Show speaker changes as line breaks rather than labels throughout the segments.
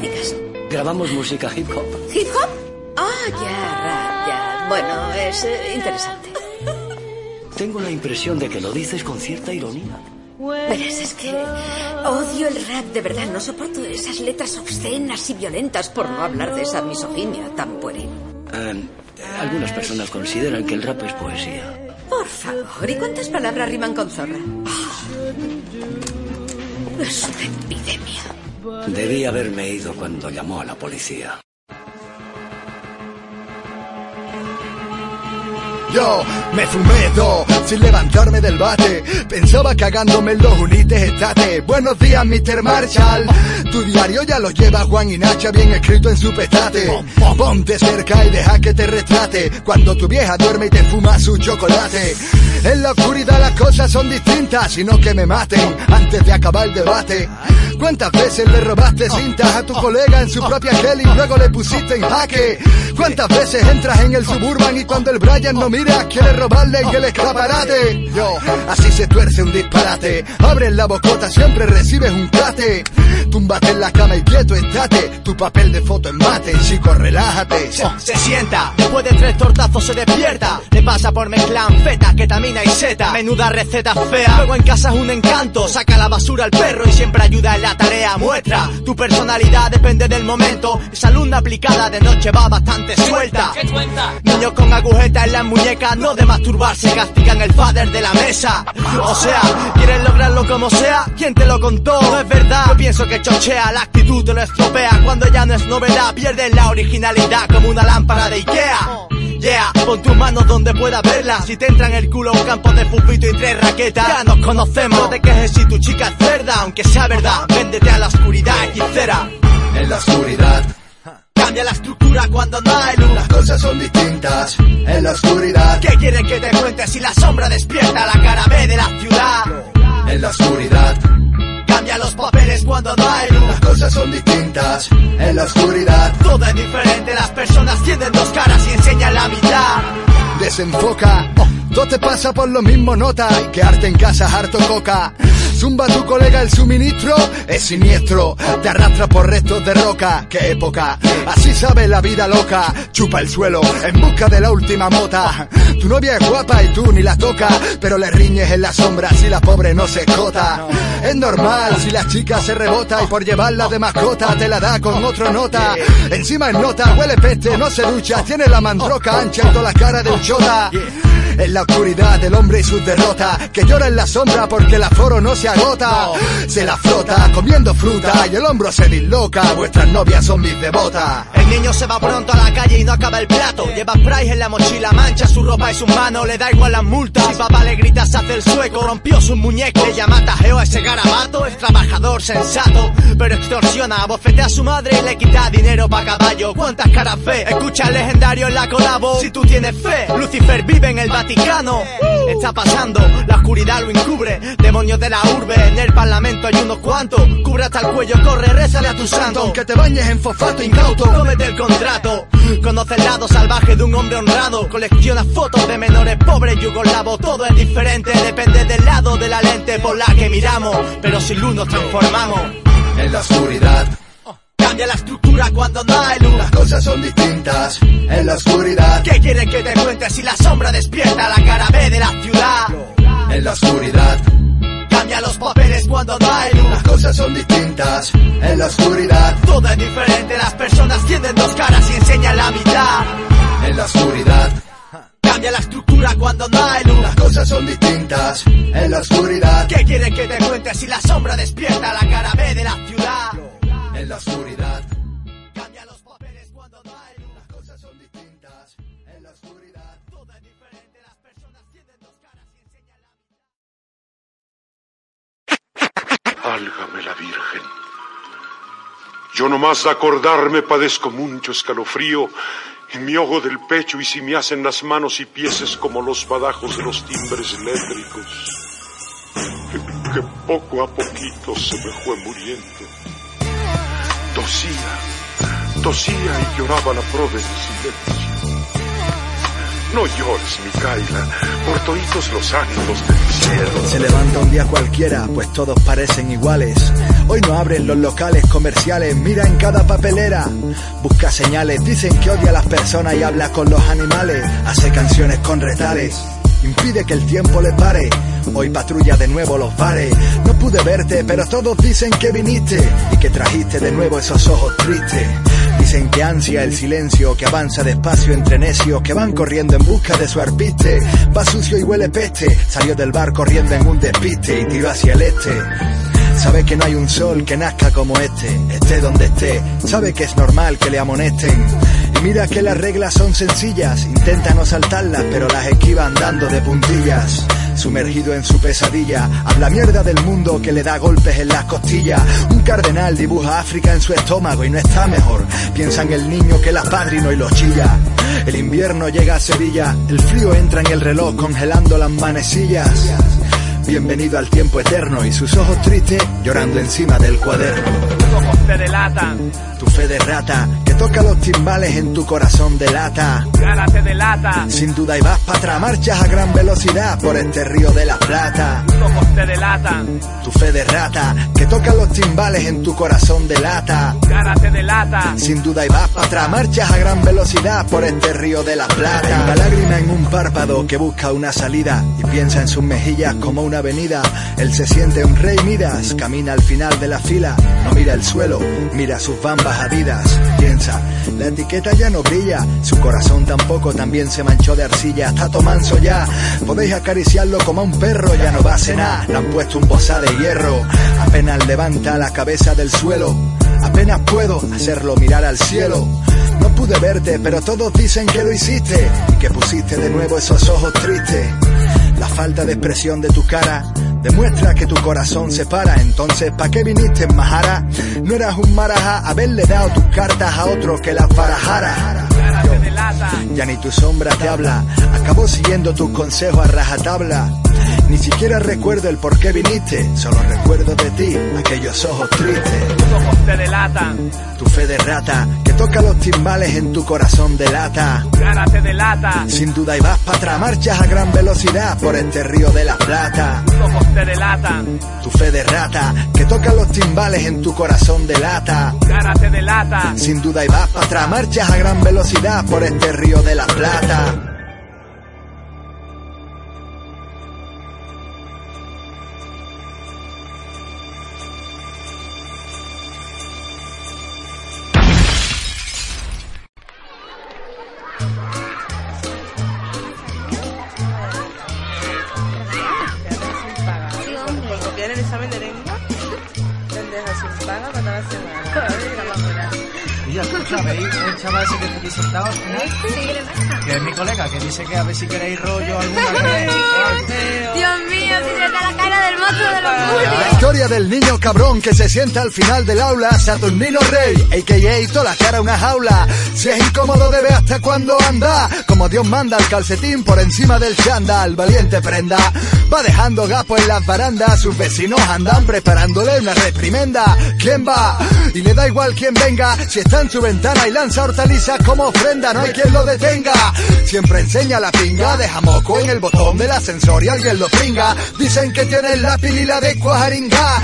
dedicas?
Grabamos música hip hop.
¿Hip hop? Ah, ya, rap, ya. Bueno, es eh, interesante.
Tengo la impresión de que lo dices con cierta ironía.
Verás, es que odio el rap, de verdad. No soporto esas letras obscenas y violentas por no hablar de esa misoginia tan pueril.
Eh, algunas personas consideran que el rap es poesía.
Por favor, ¿y cuántas palabras riman con zorra? Ah, es una epidemia.
Debí haberme ido cuando llamó a la policía.
Me fumé dos sin levantarme del bate. Pensaba cagándome en los unites estate. Buenos días, Mr. Marshall. Tu diario ya lo lleva Juan y Nacha bien escrito en su petate. Ponte cerca y deja que te retrate. Cuando tu vieja duerme y te fuma su chocolate. En la oscuridad las cosas son distintas, sino que me maten antes de acabar el debate. ¿Cuántas veces le robaste cintas a tu colega en su propia Kelly y luego le pusiste en jaque? ¿Cuántas veces entras en el suburban y cuando el Brian no mira quiere robarle en el escaparate? Yo, así se tuerce un disparate. Abres la bocota, siempre recibes un cate. Túmbate en la cama y quieto estate. Tu papel de foto en mate, chico, relájate.
Se sienta, después de tres tortazos se despierta. Le pasa por mezcla feta, ketamina y seta. Menuda receta fea. Luego en casa es un encanto. Saca la basura al perro y siempre ayuda en la tarea. Muestra tu personalidad, depende del momento. Esa luna aplicada de noche va bastante suelta. Niños con agujeta en las muñecas, no de masturbarse, castigan el father de la mesa. O sea, quieren lograrlo como sea. ¿Quién te lo contó? No es verdad. Yo pienso que chochea, la actitud te lo estropea. Cuando ya no es novedad, pierden la originalidad como una lámpara de Ikea. Yeah, pon tus manos donde pueda verla. Si te entra en el culo un campo de fufito y tres raquetas, ya nos conocemos. No te quejes si tu chica es cerda, aunque sea verdad. Véndete a la oscuridad, hechicera.
En la oscuridad.
Cambia la estructura cuando no hay luz.
Las cosas son distintas en la oscuridad.
¿Qué quieren que te cuente si la sombra despierta la cara B de la ciudad?
En la oscuridad.
Cambia los papeles cuando no hay luz.
Las cosas son distintas en la oscuridad.
Todo es diferente, las personas tienen dos caras y enseñan la mitad.
Desenfoca, todo te pasa por lo mismo nota y quedarte en casa harto coca. Zumba tu colega el suministro, es siniestro, te arrastra por restos de roca, qué época, así sabe la vida loca, chupa el suelo en busca de la última mota. Tu novia es guapa y tú ni la toca, pero le riñes en la sombra si la pobre no se escota. Es normal si la chica se rebota y por llevarla de mascota te la da con otro nota. Encima en nota, huele peste, no se ducha, tiene la mandroca ancha y toda la cara del chota. En la oscuridad del hombre y sus derrotas, que llora en la sombra porque el aforo no se Se la frota comiendo fruta y el hombro se disloca. Vuestras novias son mis devotas.
El niño se va pronto a la calle y no acaba el plato. Lleva spray en la mochila, mancha su ropa y sus manos, le da igual las multas. Si papá le grita, se hace el sueco, rompió su muñeco. Le llama tajeo a ese garabato, es trabajador sensato, pero extorsiona, bofetea a su madre y le quita dinero pa' caballo. ¿Cuántas caras ve? Escucha el legendario en la colabo. Si tú tienes fe, Lucifer vive en el Vaticano. Está pasando, la oscuridad lo encubre. Demonios de la urbe, en el parlamento hay unos cuantos. Cubre hasta el cuello, corre, rézale a tu santo.
Aunque te bañes en fosfato incauto.
Cómete el contrato. Conoce el lado salvaje de un hombre honrado. Colecciona fotos de menores pobres yugoslavos. Todo es diferente, depende del lado de la lente por la que miramos. Pero sin luz nos transformamos.
En la oscuridad.
Cambia la estructura cuando no hay luz.
Las cosas son distintas en la oscuridad.
¿Qué quieren que te cuente si la sombra despierta la cara B de la ciudad?
En la oscuridad.
Cambia los papeles cuando no hay luz.
Las cosas son distintas en la oscuridad.
Todo es diferente, las personas tienen dos caras y enseñan la mitad.
En la oscuridad.
Cambia la estructura cuando no hay luz.
Las cosas son distintas en la oscuridad.
¿Qué quieren que te cuente si la sombra despierta la cara B de la ciudad?
En la oscuridad.
Válgame la Virgen. Yo nomás de acordarme padezco mucho escalofrío en mi ojo del pecho y si me hacen las manos y pies es como los badajos de los timbres eléctricos que, poco a poquito se me fue muriendo. Tosía, tosía y lloraba la prove en silencio. No llores, Micaela, por toditos los ángeles del cielo.
Se levanta un día cualquiera, pues todos parecen iguales. Hoy no abren los locales comerciales, mira en cada papelera. Busca señales, dicen que odia a las personas y habla con los animales. Hace canciones con retales impide que el tiempo le pare. Hoy patrulla de nuevo los bares. No pude verte, pero todos dicen que viniste y que trajiste de nuevo esos ojos tristes. Dicen que ansia el silencio, que avanza despacio entre necios que van corriendo en busca de su arpiste. Va sucio y huele peste, salió del bar corriendo en un despiste y tiró hacia el este. Sabe que no hay un sol que nazca como este, esté donde esté. Sabe que es normal que le amonesten. Y mira que las reglas son sencillas, intenta no saltarlas, pero las esquiva andando de puntillas. Sumergido en su pesadilla, habla mierda del mundo que le da golpes en las costillas. Un cardenal dibuja África en su estómago y no está mejor. Piensa en el niño que la padrino y lo chilla. El invierno llega a Sevilla, el frío entra en el reloj congelando las manecillas. Bienvenido al tiempo eterno y sus ojos tristes llorando encima del cuaderno.
Ojos te delatan,
Tu fe de rata que toca los timbales en tu corazón de lata.
tu cara te delata,
Sin duda y vas para atrás, marchas a gran velocidad por este río de la plata.
tus ojos te delatan,
Tu fe de rata que toca los timbales en tu corazón de lata.
tu cara te delata,
Sin duda y vas para atrás, marchas a gran velocidad por este río de la plata. Una lágrima en un párpado que busca una salida y piensa en sus mejillas como una avenida. Él se siente un rey Midas, camina al final de la fila, no mira el mira sus bambas adidas. Piensa, la etiqueta ya no brilla, su corazón tampoco también se manchó de arcilla. Está tomanso ya, podéis acariciarlo como a un perro, ya no va a cenar. Le han puesto un bozal de hierro, apenas levanta la cabeza del suelo. Apenas puedo hacerlo mirar al cielo. No pude verte, pero todos dicen que lo hiciste y que pusiste de nuevo esos ojos tristes. La falta de expresión de tu cara demuestra que tu corazón se para. Entonces, ¿pa' qué viniste en Majara? No eras un maraja haberle dado tus cartas a otro que las barajara.
delata,
Ya ni tu sombra te habla, acabó siguiendo tus consejos a rajatabla. Ni siquiera recuerdo el por qué viniste, solo recuerdo de ti aquellos ojos tristes.
tus te delatan,
Tu fe de rata que toca los timbales en tu corazón de lata.
te delata,
Sin duda y vas para atrás, marchas a gran velocidad por este río de la plata.
te delatan,
Tu fe de rata que toca los timbales en tu corazón de lata.
te delata,
Sin duda y vas para atrás, marchas a gran velocidad por este río de la plata.
Ver si queréis rollo
cabrón que se sienta al final del aula, Saturnino Rey, a.k.a. toda la cara una jaula. Si es incómodo debe hasta cuando anda, como Dios manda el calcetín por encima del chándal, valiente prenda. Va dejando gapo en las barandas, sus vecinos andan preparándole una reprimenda. ¿Quién va? Y le da igual quién venga, si está en su ventana y lanza hortalizas como ofrenda, no hay quien lo detenga. Siempre enseña la pinga, deja moco en el botón del ascensor y alguien lo pinga. Dicen que tiene la pilila de cuajaringa.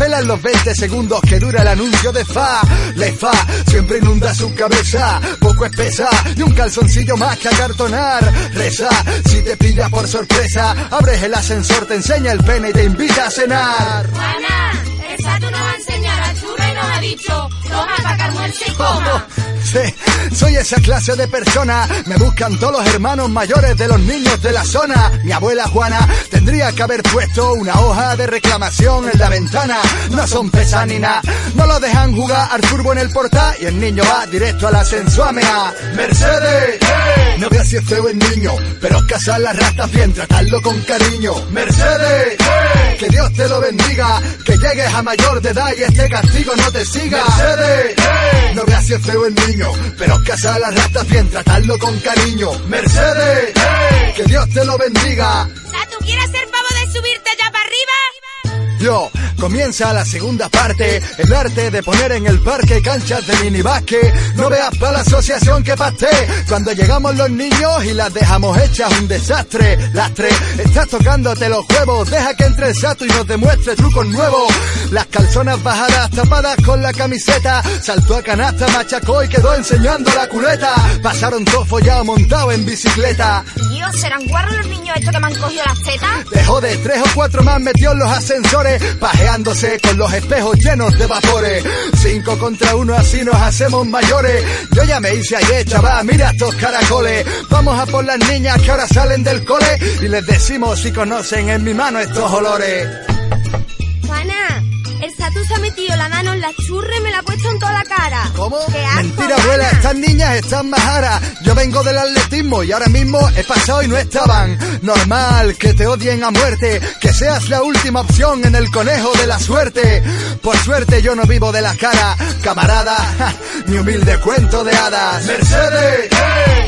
Pela en los 20 segundos que dura el anuncio de fa. Le fa, siempre inunda su cabeza, poco espesa y un calzoncillo más que acartonar. Reza, si te pilla por sorpresa, abres el ascensor, te enseña el pene y te invita a cenar.
Juana, el Sato nos va a enseñar a churro y nos ha dicho, toma para que almuerce y coma.
Sí, soy esa clase de persona. Me buscan todos los hermanos mayores de los niños de la zona. Mi abuela Juana tendría que haber puesto una hoja de reclamación en la ventana. No son pesas ni nada. No lo dejan jugar al turbo en el portal y el niño va directo a la sensuamea. Mercedes, no veas si es feo el niño, pero cazar las ratas bien, tratarlo con cariño. Mercedes, que Dios te lo bendiga, que llegues a mayor de edad y este castigo no te siga. Mercedes, no veas si es feo el niño, pero cazar las ratas bien, tratarlo con cariño. Mercedes, que Dios te lo bendiga.
Sato, ¿quieres ser pavo de subirte allá para arriba?
Yo, Comienza la segunda parte, el arte de poner en el parque canchas de minibasque. No veas para la asociación que pasté. Cuando llegamos los niños y las dejamos hechas un desastre. Lastre, estás tocándote los huevos. Deja que entre el sato y nos demuestre trucos nuevos. Las calzonas bajadas tapadas con la camiseta. Saltó a canasta, machacó y quedó enseñando la culeta. Pasaron todo follado montado en bicicleta.
Dios, ¿serán guarros los niños estos que me han cogido las tetas?
Dejó de tres o cuatro más metió en los ascensores, pajeándose con los espejos llenos de vapores. Cinco contra uno, así nos hacemos mayores. Yo ya me hice ayer, chaval, mira estos caracoles. Vamos a por las niñas que ahora salen del cole y les decimos si conocen en mi mano estos olores.
Juana, el Satu se ha metido la mano en la churra y me la ha puesto en toda la cara.
¿Cómo?
¡Qué asco,
Mentira, abuela, estas niñas están majaras. Yo vengo del atletismo y ahora mismo he pasado y no estaban. Normal que te odien a muerte, que seas la última opción en el conejo de la suerte. Por suerte yo no vivo de la cara, camarada, ja, mi humilde cuento de hadas. Mercedes,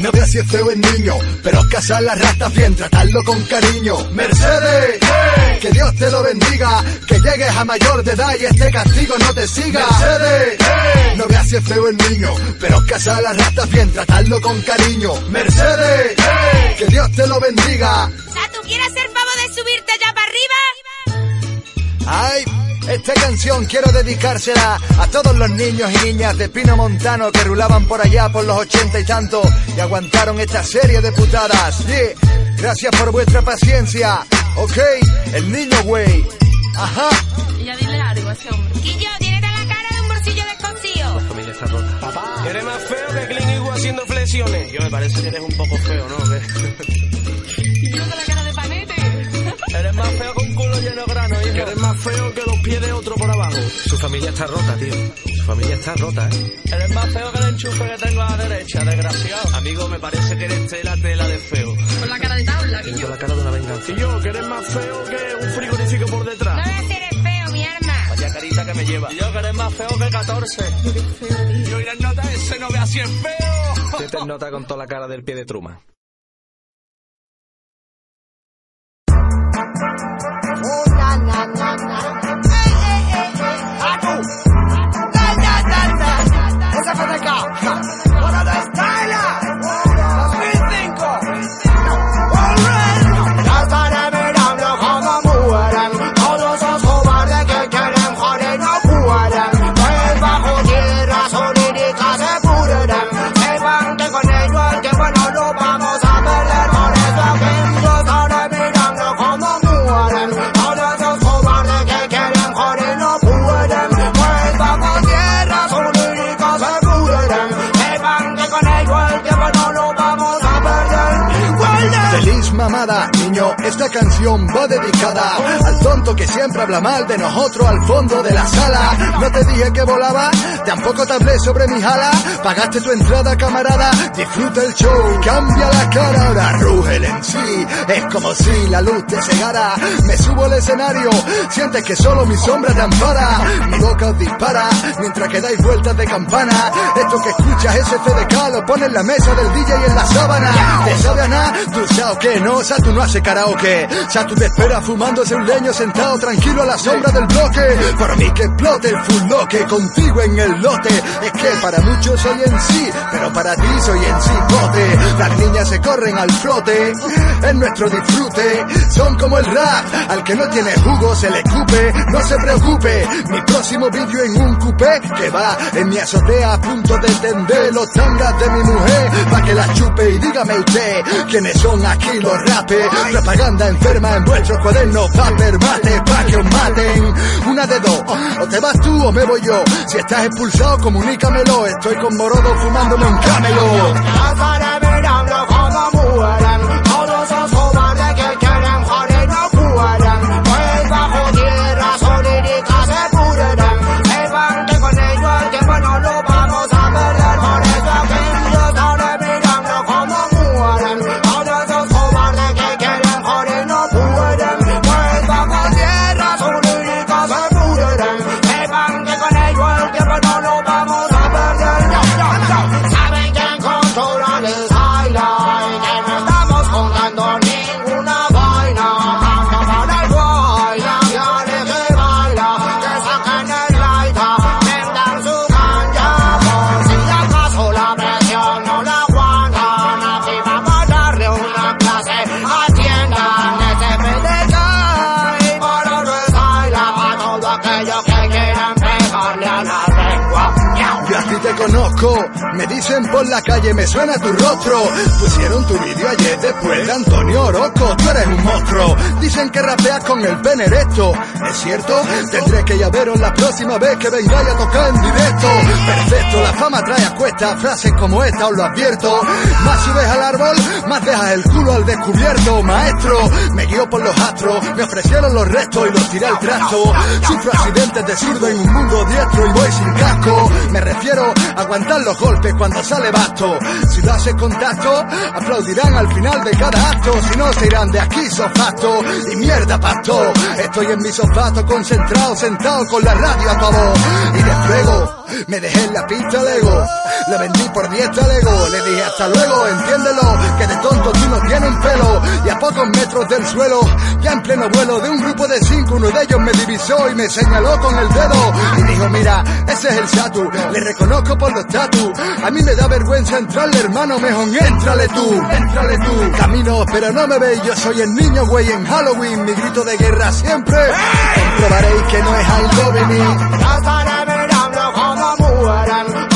no veas si es feo el niño, pero cazar las ratas bien, tratarlo con cariño. Mercedes, que Dios te lo bendiga, que llegues a mayor de edad y este castigo no te siga. Mercedes, no veas si es feo el niño, pero cazar las ratas bien, tratarlo con cariño. Mercedes, que Dios te lo bendiga.
Satu, ¿quieres hacer favor de subirte allá para arriba?
Ay, esta canción quiero dedicársela a todos los niños y niñas de Pino Montano que rulaban por allá por los ochenta y tanto y aguantaron esta serie de putadas. Yeah. Gracias por vuestra paciencia. Ok, el niño güey. Ajá.
Ese hombre.
Quillo, tienes la cara de un bolsillo descosido.
familia está rota. Eres más feo que Clint Eastwood haciendo flexiones. Yo me parece que eres un poco feo, ¿no?
Y yo con la cara de panete.
eres más feo que un culo lleno de grano, hijo. Eres más feo que los pies de otro por abajo. Su familia está rota, tío. Su familia está rota, ¿eh? Eres más feo que el enchufe que tengo a la derecha, desgraciado. Amigo, me parece que eres tela, tela de feo.
Con la cara de tabla, Quillo.
la cara de una venganza. Y yo, que eres más feo que un frigorífico por
No
detrás.
veas
Que me lleva. Y yo, que eres más feo que 14. Yo, y el nota ese no ve así es feo. Se te nota con toda la cara del pie de Truma.
Ya
esta canción va dedicada al tonto que siempre habla mal de nosotros al fondo de la sala. No te dije que volaba, tampoco te hablé sobre mi jala. Pagaste tu entrada, camarada, disfruta el show, cambia la cara, ahora ruge el en sí. Es como si la luz te cegara. Me subo al escenario, sientes que solo mi sombra te ampara. Mi boca os dispara mientras que dais vueltas de campana. Esto que escuchas ese FDK lo pone en la mesa del DJ y en la sábana. ¿Te sabe nada? ¿Tú sabes que no? Satu no hace karaoke. Satu te espera fumándose un leño sentado tranquilo a la sombra del bloque. Para mí que explote el full loque contigo en el lote. Es que para muchos soy en sí, pero para ti soy en sí bote. Las niñas se corren al flote, es nuestro disfrute. Son como el rap, al que no tiene jugo se le escupe. No se preocupe, mi próximo vídeo en un coupé que va en mi azotea a punto de tender los tangas de mi mujer. Pa' que la chupe y dígame usted quiénes son aquí los rapes. Propaganda enferma en vuestros cuadernos, paper mate, pa' que os maten. Una de dos, o te vas tú o me voy yo. Si estás expulsado, comunícamelo. Estoy con Morodo fumándome un camelo.
Por
la calle, me suena tu rostro. Pusieron tu vídeo ayer después de Antonio Orozco. Tú eres un monstruo. Dicen que rapeas con el pene erecto. ¿Es cierto? Tendré que ya veros la próxima vez que vengáis a tocar en directo. Perfecto, la fama trae a cuesta frases como esta, os lo advierto. Más subes al árbol, más dejas el culo al descubierto. Maestro, me guío por los astros. Me ofrecieron los restos y los tiré al trasto. Sufro accidentes de zurdo en un mundo diestro y voy sin casco. Me refiero a aguantar los golpes cuando sale Si lo haces contacto, aplaudirán al final de cada acto. Si no, se irán de aquí sofato. Y mierda, pasto. Estoy en mi sofato concentrado, sentado con la radio a todo. Y de fuego, me dejé en la pista Lego. Le vendí por 10 Lego. Le dije hasta luego, entiéndelo. Que de tonto tú no tienes un pelo. Y a pocos metros del suelo, ya en pleno vuelo de un grupo de cinco, uno de ellos me divisó y me señaló con el dedo. Y dijo, mira, ese es el Satu. Le reconozco por los tatu. A mí me da vergüenza entrarle, hermano, mejor éntrale tú, éntrale tú. Camino, pero no me veis, yo soy el niño, güey, en Halloween. Mi grito de guerra siempre. Comprobaréis que no es I love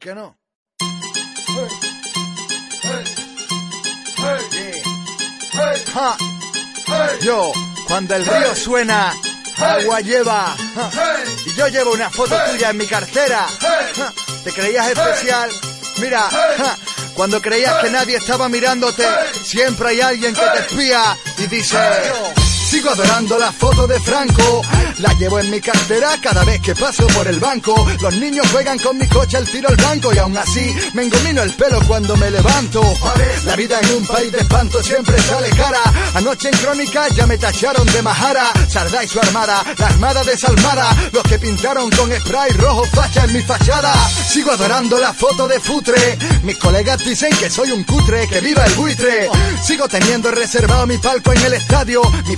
Que no. Yo,
cuando el río suena, agua lleva. Y yo llevo una foto tuya en mi cartera. ¿Te creías especial? Mira, cuando creías que nadie estaba mirándote, siempre hay alguien que te espía y dice... Sigo adorando la foto de Franco, la llevo en mi cartera cada vez que paso por el banco. Los niños juegan con mi coche al tiro al blanco y aún así me engomino el pelo cuando me levanto. La vida en un país de espanto siempre sale cara. Anoche en crónica ya me tacharon de majara. Sardá y su armada, la armada de Salmara, los que pintaron con spray rojo facha en mi fachada. Sigo adorando la foto de Futre. Mis colegas dicen que soy un cutre, que viva el buitre. Sigo teniendo reservado mi palco en el estadio, mi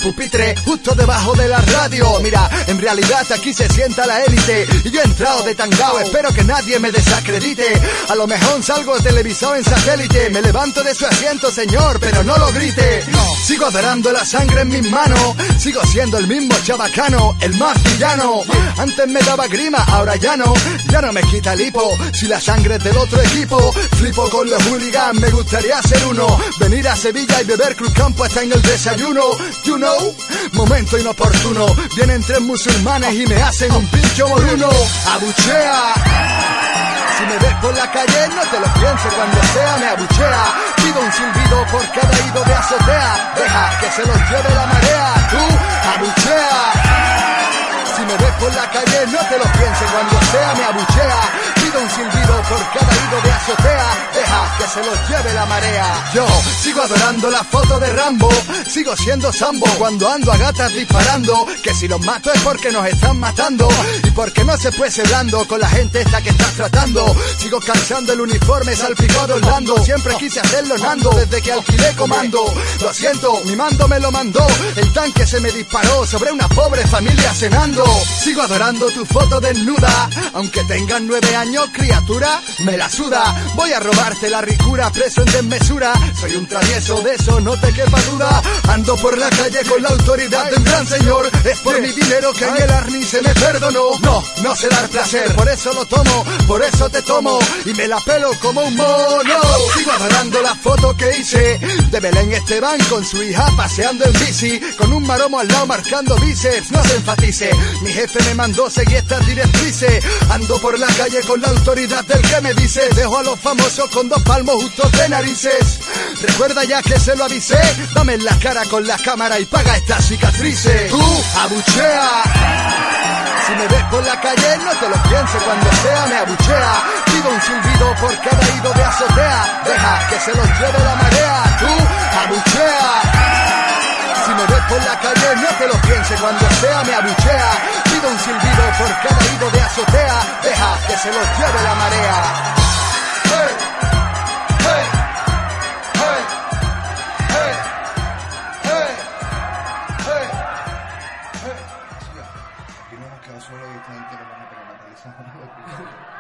justo debajo de la radio. Mira, en realidad aquí se sienta la élite y yo he entrado de tangao. Espero que nadie me desacredite. A lo mejor salgo televisado en satélite. Me levanto de su asiento, señor, pero no lo grite. Sigo adorando la sangre en mis manos. Sigo siendo el mismo chabacano, el más villano. Antes me daba grima, ahora ya no. Ya no me quita el hipo. Si la sangre es del otro equipo, flipo con los hooligans. Me gustaría ser uno. Venir a Sevilla y beber Cruz Campo hasta en el desayuno. You know, momento inoportuno. Vienen tres musulmanes y me hacen un pincho moruno. Abuchea. Si me ves por la calle, no te lo pienses cuando sea, me abuchea. Pido un silbido por cada ido de azotea. Deja que se los lleve la marea. Tú, abuchea. Si me ves por la calle, no te lo pienses cuando sea, me abuchea. Un silbido por cada hilo de azotea, deja que se los lleve la marea. Yo sigo adorando la foto de Rambo, sigo siendo Sambo cuando ando a gatas disparando, que si los mato es porque nos están matando y porque no se puede ser con la gente esta que estás tratando. Sigo cansando el uniforme salpicado Orlando, siempre quise hacerlo nando desde que alquilé comando. Lo siento, mi mando me lo mandó, el tanque se me disparó sobre una pobre familia cenando. Sigo adorando tu foto desnuda, aunque tengas nueve años, criatura, me la suda. Voy a robarte la ricura, preso en desmesura. Soy un travieso, de eso no te quepa duda. Ando por la calle con la autoridad de un gran señor. Es por mi dinero que en el arni se me perdonó. No, no sé dar placer, por eso lo tomo, por eso te tomo y me la pelo como un mono. Sigo adorando la foto que hice de Belén Esteban con su hija paseando en bici, con un maromo al lado marcando bíceps. No se enfatice, mi jefe me mandó seguir estas directrices. Ando por la calle con la autoridad del que me dice. Dejo a los famosos con dos palmos justos de narices. Recuerda ya que se lo avisé. Dame la cara con la cámara y paga estas cicatrices. Tú, abuchea. Si me ves por la calle, no te lo pienses cuando sea me abuchea. Pido un silbido por cada ido de azotea. Deja que se los lleve la marea. Tú, abuchea. Si me ves por la calle, no te lo pienses cuando sea me abuchea. Pido un silbido por cada ido de azotea. Deja que se los lleve la marea. Hey, hey, hey,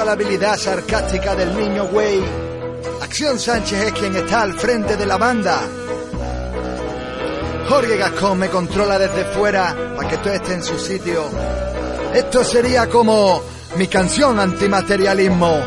a
la habilidad sarcástica del niño güey. Acción Sánchez es quien está al frente de la banda. Jorge Gascón me controla desde fuera para que todo esté en su sitio. Esto sería como mi canción antimaterialismo.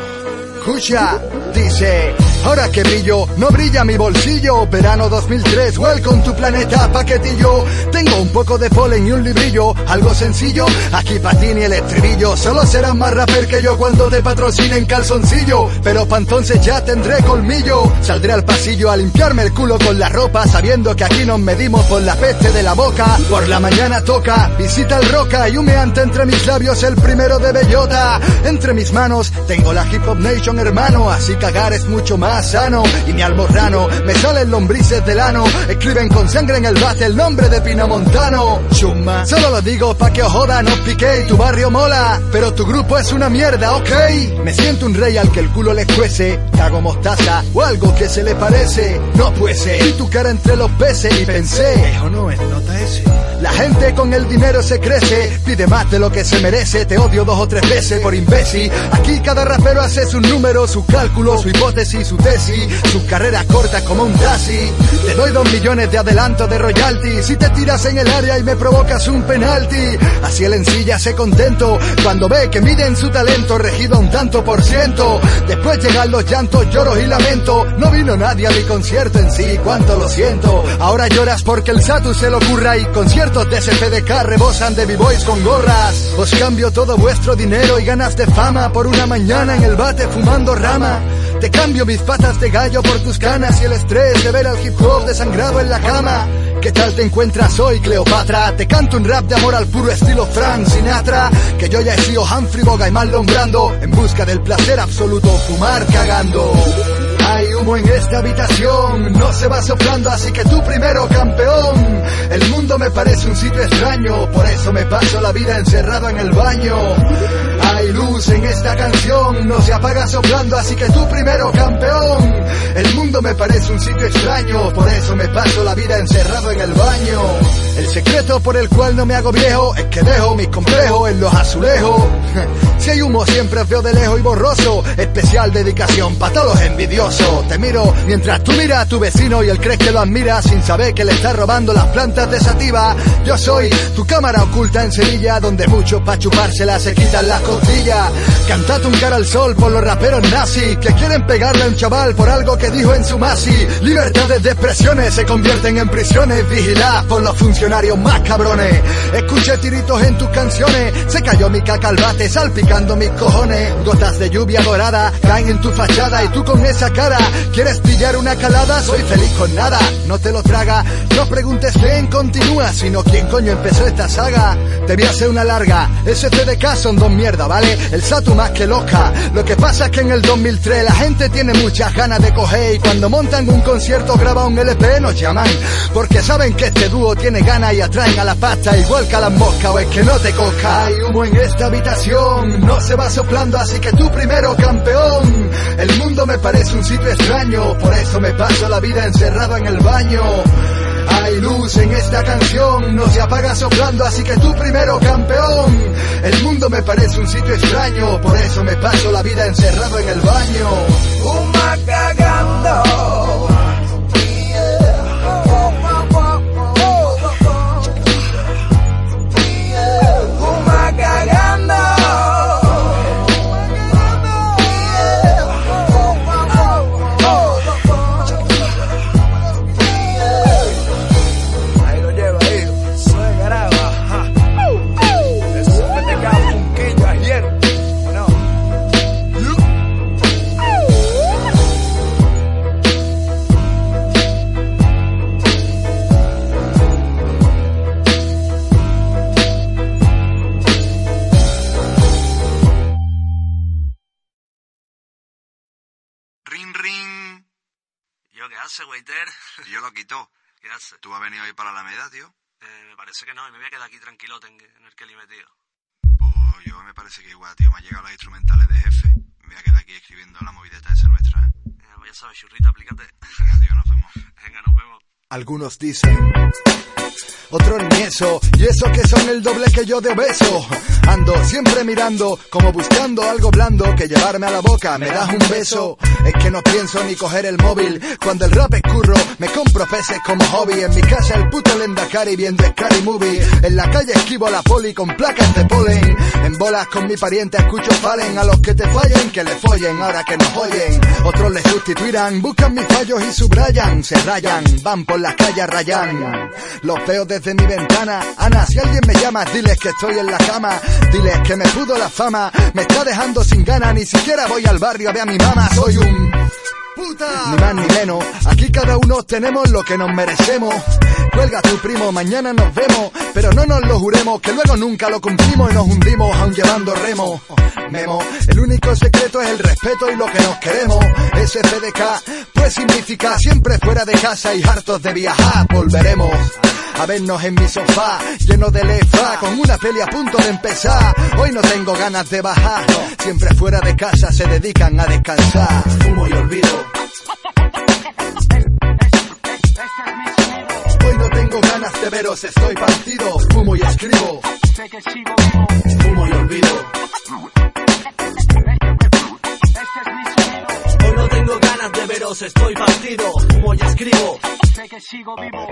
Escucha, dice, ahora que brillo, no brilla mi bolsillo. Verano 2003, welcome tu planeta, paquetillo. Tengo un poco de polen y un librillo, algo sencillo. Aquí para ti ni el estribillo, solo serás más rapper que yo cuando te patrocinen calzoncillo. Pero pa' entonces ya tendré colmillo. Saldré al pasillo a limpiarme el culo con la ropa, sabiendo que aquí nos medimos por la peste de la boca. Por la mañana toca, visita el roca y humeante entre mis labios el primero de bellota. Entre mis manos tengo la hip hop nation hermano, así cagar es mucho más sano. Y mi almorrano, me salen lombrices del ano, escriben con sangre en el bate el nombre de Pinamontano. Chuma, solo lo digo pa' que os joda, no piqué, tu barrio mola, pero tu grupo es una mierda, ok. Me siento un rey al que el culo le cuece, cago mostaza o algo que se le parece. No puede ser, y tu cara entre los peces y pensé, o no es nota ese. La gente con el dinero se crece, pide más de lo que se merece, te odio dos o tres veces por imbécil. Aquí cada rapero hace su número, su cálculo, su hipótesis, su tesis, sus carreras cortas como un taxi. Te doy dos millones de adelanto de royalty, si te tiras en el área y me provocas un penalti. Así el encilla se contento cuando ve que miden su talento regido un tanto por ciento. Después llegan los llantos, lloros y lamento. No vino nadie a mi concierto en sí, cuánto lo siento. Ahora lloras porque el Satu se lo ocurra y conciertos de SPDK rebosan de b-boys con gorras. Os cambio todo vuestro dinero y ganas de fama por una mañana en el bate fumando rama. Te cambio mis patas de gallo por tus canas y el estrés de ver al hip hop desangrado en la cama. ¿Qué tal te encuentras hoy, Cleopatra? Te canto un rap de amor al puro estilo Frank Sinatra. Que yo ya he sido Humphrey Bogart y Marlon Brando. En busca del placer absoluto, fumar cagando. Hay humo en esta habitación, no se va soplando, así que tú primero, campeón. El mundo me parece un sitio extraño, por eso me paso la vida encerrado en el baño. Hay luz en esta canción, no se apaga soplando, así que tú primero, campeón. El mundo me parece un sitio extraño, por eso me paso la vida encerrado en el baño. El secreto por el cual no me hago viejo es que dejo mis complejos en los azulejos. Si hay humo siempre veo de lejos y borroso. Especial dedicación para todos los envidiosos. Te miro mientras tú miras a tu vecino y él cree que lo admira sin saber que le está robando las plantas de sativa. Yo soy tu cámara oculta en Sevilla, donde muchos pa' chupársela se quitan las costillas. Cantate un cara al sol por los raperos nazis que quieren pegarle a un chaval por algo que dijo en su masi. Libertades de expresiones se convierten en prisiones, vigiladas por los funcionarios más cabrones. Escuché tiritos en tus canciones, se cayó mi caca al bate salpicando mis cojones. Gotas de lluvia dorada caen en tu fachada y tú con esa cara quieres pillar una calada. Soy feliz con nada, no te lo traga. No preguntes quién continúa, sino quién coño empezó esta saga. Te voy a hacer una larga, ese CDK son dos mierda, ¿vale? El Satu más que loca. Lo que pasa es que en el 2003 la gente tiene muchas ganas de coger y cuando montan un concierto graba un LP nos llaman. Porque saben que este dúo tiene ganas y atraen a la pasta igual que a las moscas o es que no te coja. Hay humo en esta habitación, no se va soplando así que tú primero campeón. El mundo me parece un sitio extraño, por eso me paso la vida encerrado en el baño. Hay luz en esta canción, no se apaga soplando, así que tú primero campeón. El mundo me parece un sitio extraño, por eso me paso la vida encerrado en el baño.
Cagando.
Hace, waiter?
Yo lo quito.
¿Qué hace?
¿Tú has venido hoy para la Alameda, tío?
Eh, me parece que no, y me voy a quedar aquí tranquilote en, en el Kelly metido.
Pues yo me parece que igual, tío. Me han llegado las instrumentales de jefe. Me voy a quedar aquí escribiendo la movideta esa nuestra, ¿eh?
Eh, pues ya sabes, churrita, aplícate.
Venga, tío, nos vemos.
Venga, nos vemos.
Algunos dicen, otros ni eso, y eso que son el doble que yo de obeso. Ando siempre mirando, como buscando algo blando que llevarme a la boca. Me das un beso, es que no pienso ni coger el móvil. Cuando el rap es curro, me compro peces como hobby. En mi casa el puto Lendakari viendo Scary Movie. En la calle esquivo la poli con placas de polen. En bolas con mi pariente escucho falen a los que te fallen, que le follen ahora que nos oyen. Otros les sustituirán, buscan mis fallos y subrayan, se rayan, van por las calles rayan. Los veo desde mi ventana. Ana, si alguien me llama, diles que estoy en la cama. Diles que me pudo la fama. Me está dejando sin ganas, ni siquiera voy al barrio a ver a mi mamá. Soy un Ni más ni menos. Aquí cada uno tenemos lo que nos merecemos. Cuelga tu primo, mañana nos vemos. Pero no nos lo juremos, que luego nunca lo cumplimos y nos hundimos aun llevando remo. Memo, el único secreto es el respeto y lo que nos queremos. SFDK, pues significa siempre fuera de casa y hartos de viajar. Volveremos a vernos en mi sofá, lleno de lefa, con una peli a punto de empezar. Hoy no tengo ganas de bajar, siempre fuera de casa se dedican a descansar. Fumo y olvido. Tengo ganas de veros, estoy partido. Fumo y escribo. Fumo y olvido.
Hoy no tengo ganas de veros, estoy partido, fumo y escribo.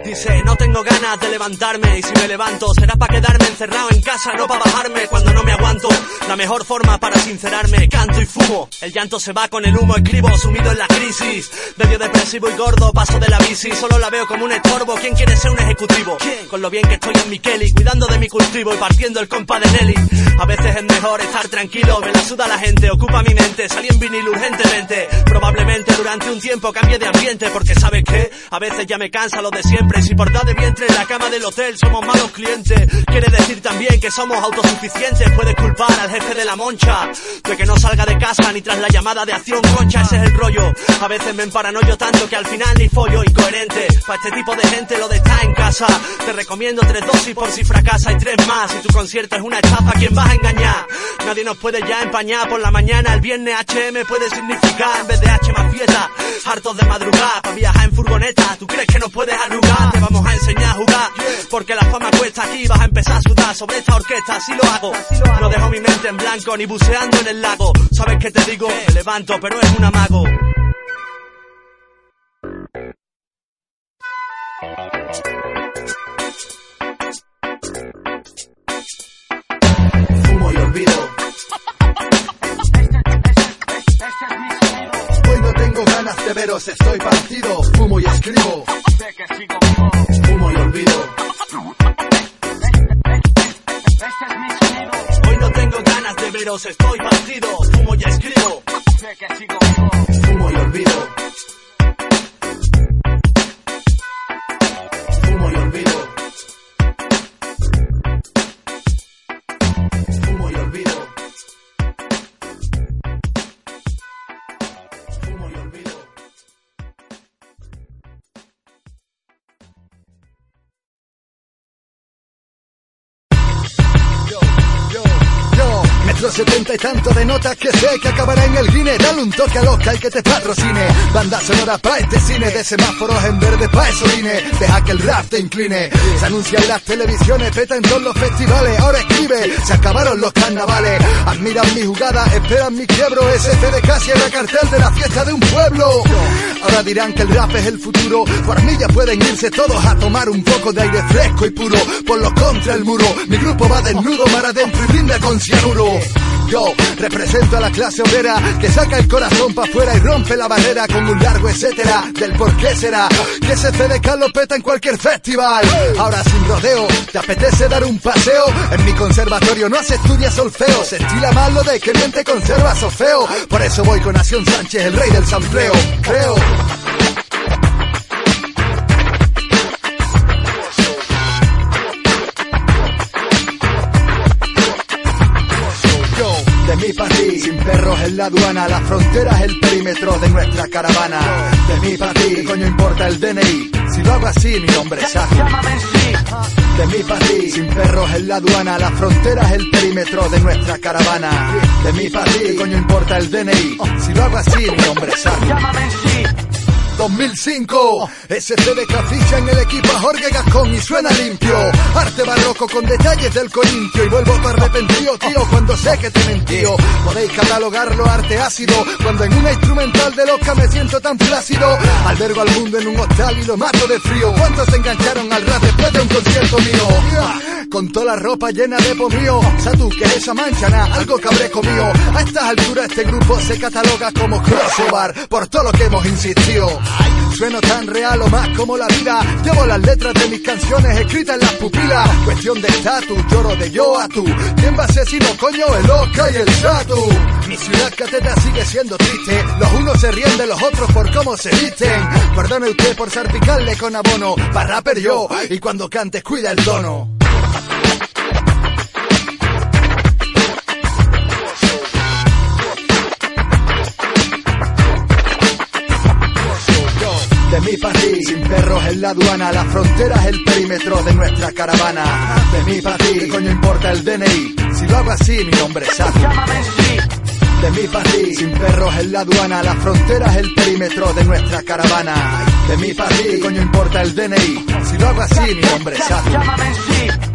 Dice, no tengo ganas de levantarme y si me levanto será para quedarme encerrado en casa, no para bajarme cuando no me aguanto. La mejor forma para sincerarme, canto y fumo. El llanto se va con el humo, escribo sumido en la crisis. Medio depresivo y gordo, paso de la bici, solo la veo como un estorbo. ¿Quién quiere ser un ejecutivo? Con lo bien que estoy en mi Kelly, cuidando de mi cultivo y partiendo el compa de Nelly. A veces es mejor estar tranquilo, me la suda la gente, ocupa mi mente, salí en vinil urgentemente. Probablemente durante un tiempo cambie de ambiente, porque sabes qué, a veces ya me cansa lo de siempre. Si por dar de vientre en la cama del hotel somos malos clientes, quiere decir también que somos autosuficientes. Puedes culpar al jefe de la moncha de que no salga de casa ni tras la llamada de acción concha, ese es el rollo. A veces me emparanoyo tanto que al final ni follo incoherente. Para este tipo de gente lo de estar en casa, te recomiendo tres dosis por si fracasa y tres más. Si tu concierto es una estafa, ¿quién vas a engañar?
Nadie nos puede ya empañar por la mañana. El viernes HM puede significar en vez de H más fiesta. Hartos de madrugada para viajar en furgoneta. ¿Tú crees que nos puedes arrugar? Te vamos a enseñar a jugar. Porque la fama cuesta aquí. Vas a empezar a sudar sobre esta orquesta. Así lo hago. No dejo mi mente en blanco ni buceando en el lago. ¿Sabes qué te digo? Me levanto, pero es un amago.
Fumo y olvido. Tengo ganas de veros, estoy partido. Fumo y escribo. Fumo y olvido.
Hoy no tengo ganas de veros, estoy partido. Fumo y escribo.
Fumo y olvido. Fumo y olvido. Setenta y tanto de notas que sé que acabará en el Guinness. Dale un toque a local que te patrocine. Banda sonora pa' este cine de semáforos en verde pa' eso vine. Deja que el rap te incline. Se anuncia en las televisiones, peta en todos los festivales. Ahora escribe, se acabaron los carnavales. Admiran mi jugada, esperan mi quiebro. Ese CDK cierra cartel de la fiesta de un pueblo. Ahora dirán que el rap es el futuro. Por pueden irse todos a tomar un poco de aire fresco y puro. Por lo contra el muro. Mi grupo va desnudo mar adentro y brinda con cianuro. Represento a la clase obrera que saca el corazón pa' afuera y rompe la barrera con un largo etcétera del por qué será que ese CDK lo peta en cualquier festival. Ahora sin rodeo, ¿te apetece dar un paseo? En mi conservatorio no se estudia solfeo, se estila mal lo de que bien te conservas o feo. Por eso voy con Nación Sánchez, el rey del sampleo. Creo. En la aduana, la frontera es el perímetro de nuestra caravana. De mi pa' ti, ¿qué coño importa el DNI? Si lo hago así, mi nombre es Aji. De mi pa' ti, sin perros en la aduana, la frontera es el perímetro de nuestra caravana. De mi pa' ti, ¿qué coño importa el DNI? Si lo hago así, mi nombre es Aji. 2005 SCDK ficha en el equipo Jorge Gascón y suena limpio. Arte barroco con detalles del corintio Y vuelvo tarde arrepentido, tío, cuando sé que te mentío Podéis catalogarlo arte ácido Cuando en una instrumental de loca me siento tan flácido Albergo al mundo en un hostal y lo mato de frío. ¿Cuántos se engancharon al rap después de un concierto mío? Con toda la ropa llena de pomío Satu, que esa mancha, na, algo que habré comido A estas alturas este grupo se cataloga como crossover Por todo lo que hemos insistido Sueno tan real o más como la vida. Llevo las letras de mis canciones escritas en las pupilas. Cuestión de estatus, lloro de yo a tú. ¿Quién va a ser sino coño el Oscar y el Satu? Mi ciudad cateta sigue siendo triste. Los unos se ríen de los otros por cómo se visten. Perdone usted por salpicarle con abono. Para rapper yo, y cuando cantes cuida el tono. De mi pa' ti, sin perros en la aduana, la frontera es el perímetro de nuestra caravana. De mi pa' ti, ¿qué coño importa el DNI? Si lo hago así, mi nombre es Aji. De mi pa' ti, sin perros en la aduana, la frontera es el perímetro de nuestra caravana. De mi pa' ti, ¿qué coño importa el DNI? Si lo hago así, mi nombre es Aji. como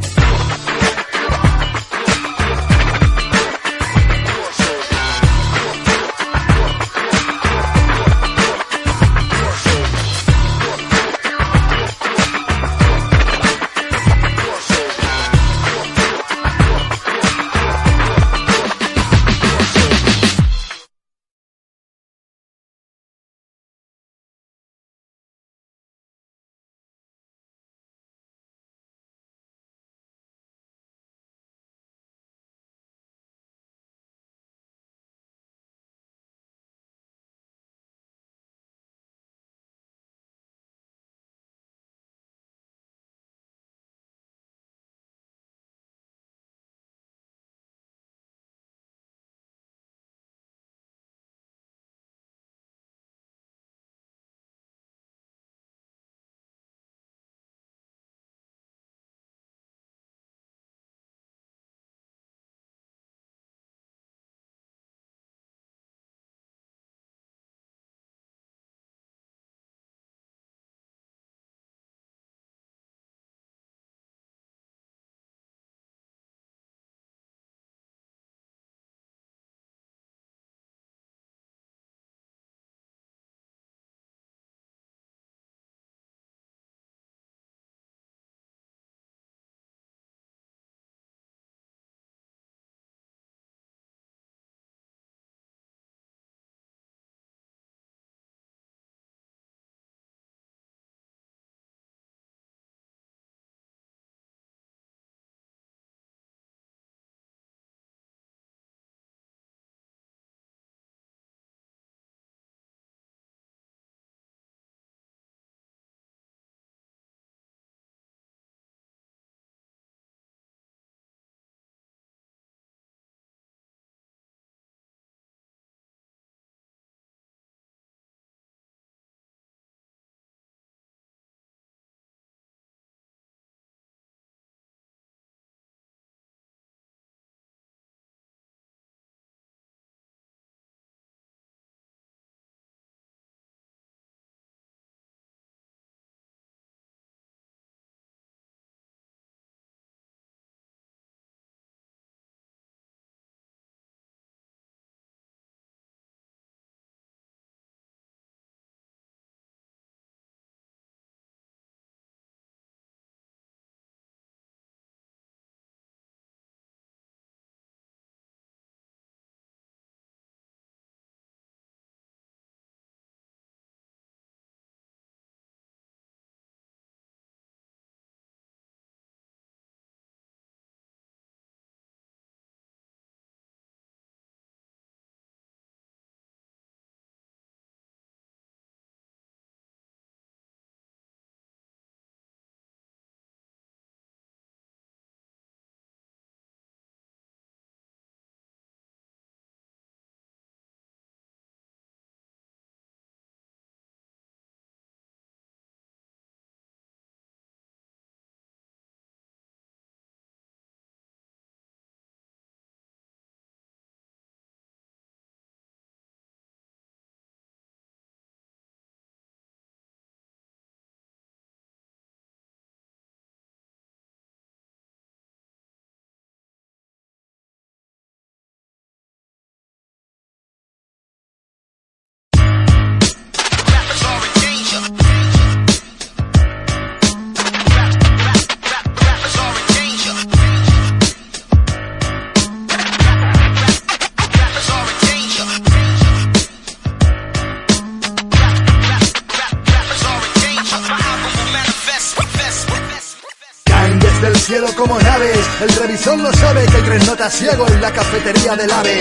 revisor lo sabe tres notas ciego en la cafetería del AVE.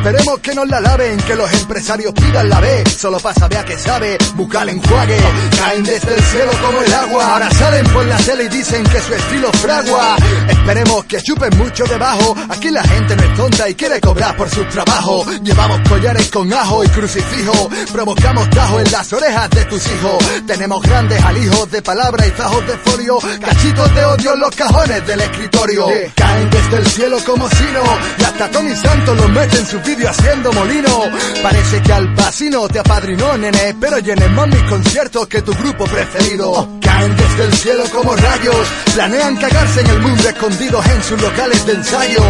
Esperemos que nos la laven, que los empresarios pidan la B. Solo pasa, vea que sabe, bucal enjuague. Caen desde el cielo como el agua. Ahora salen por la tele y dicen que su estilo fragua. Esperemos que chupen mucho debajo. Aquí la gente no es tonta y quiere cobrar por su trabajo. Llevamos collares con ajo y crucifijo. Provocamos tajo en las orejas de tus hijos. Tenemos grandes alijos de palabra y tajos de folio. Cachitos de odio en los cajones del escritorio. Caen desde el cielo como sino. Y hasta Tony Santos los mete en su vídeo haciendo molino. Parece que al vecino te apadrinó, nene. Pero llenen más mis conciertos que tu grupo preferido. Caen desde el cielo como rayos. Planean cagarse en el mundo escondidos en sus locales de ensayo.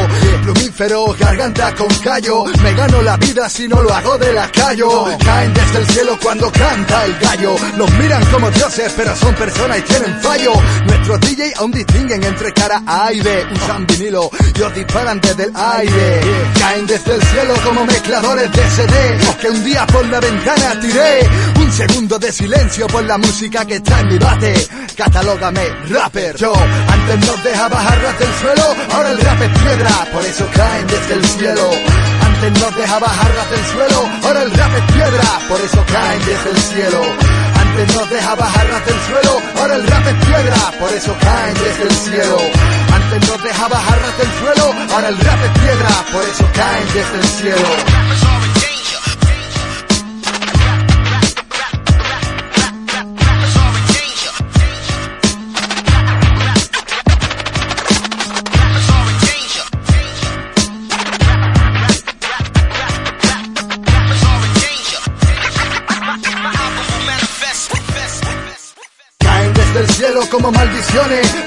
Plumífero, garganta con callo. Me gano la vida si no lo hago de la callo. Caen desde el cielo cuando canta el gallo. Los miran como dioses, pero son personas y tienen fallo. Nuestros DJ aún distinguen entre cara A y B. Usan vinilo y os disparan desde el aire. Caen desde el cielo como mezcladores de CD. Que un día por la ventana tiré. Un segundo de silencio por la música que está en mi bate. Catalógame, rapper. Yo antes nos dejaba jarras del suelo, ahora el rap es piedra. Por eso caen desde el cielo. Antes nos dejaba jarras del suelo, ahora el rap es piedra. Por eso caen desde el cielo. Antes nos dejaba jarras del suelo, ahora el rap es piedra. Por eso caen desde el cielo. Antes nos dejaba jarras del suelo, ahora el rap es piedra. Por eso caen desde el cielo.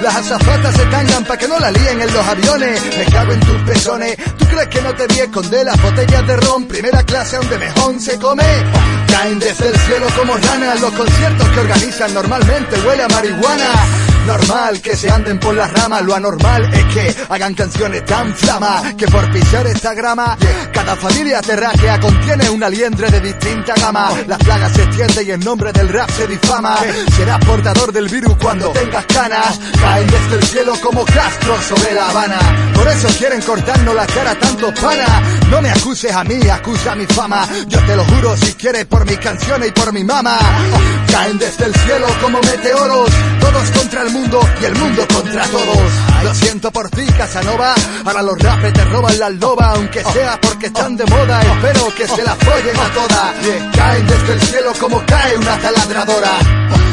Las azafatas se tangan pa' que no la líen en los aviones. Me cago en tus pezones. ¿Tú crees que no te vi esconder las botellas de ron? Primera clase donde mejor se come. Caen desde el cielo como ranas. Los conciertos que organizan normalmente huele a marihuana. Normal que se anden por las ramas, lo anormal es que hagan canciones tan flama que por pisar esta grama, cada familia terráquea contiene una liendre de distinta gama. La plaga se extiende y en nombre del rap se difama. Serás portador del virus cuando tengas canas. Caen desde el cielo como Castro sobre La Habana. Por eso quieren cortarnos la cara tanto pana. No me acuses a mí, acusa mi fama. Yo te lo juro si quieres por mis canciones y por mi mama. Caen desde el cielo como meteoros, todos contra el mundo y el mundo contra todos. Lo siento por ti, Casanova. Ahora los rapes te roban la loba, aunque sea porque están de moda. Espero que se la follen a todas. Caen desde el cielo como cae una taladradora.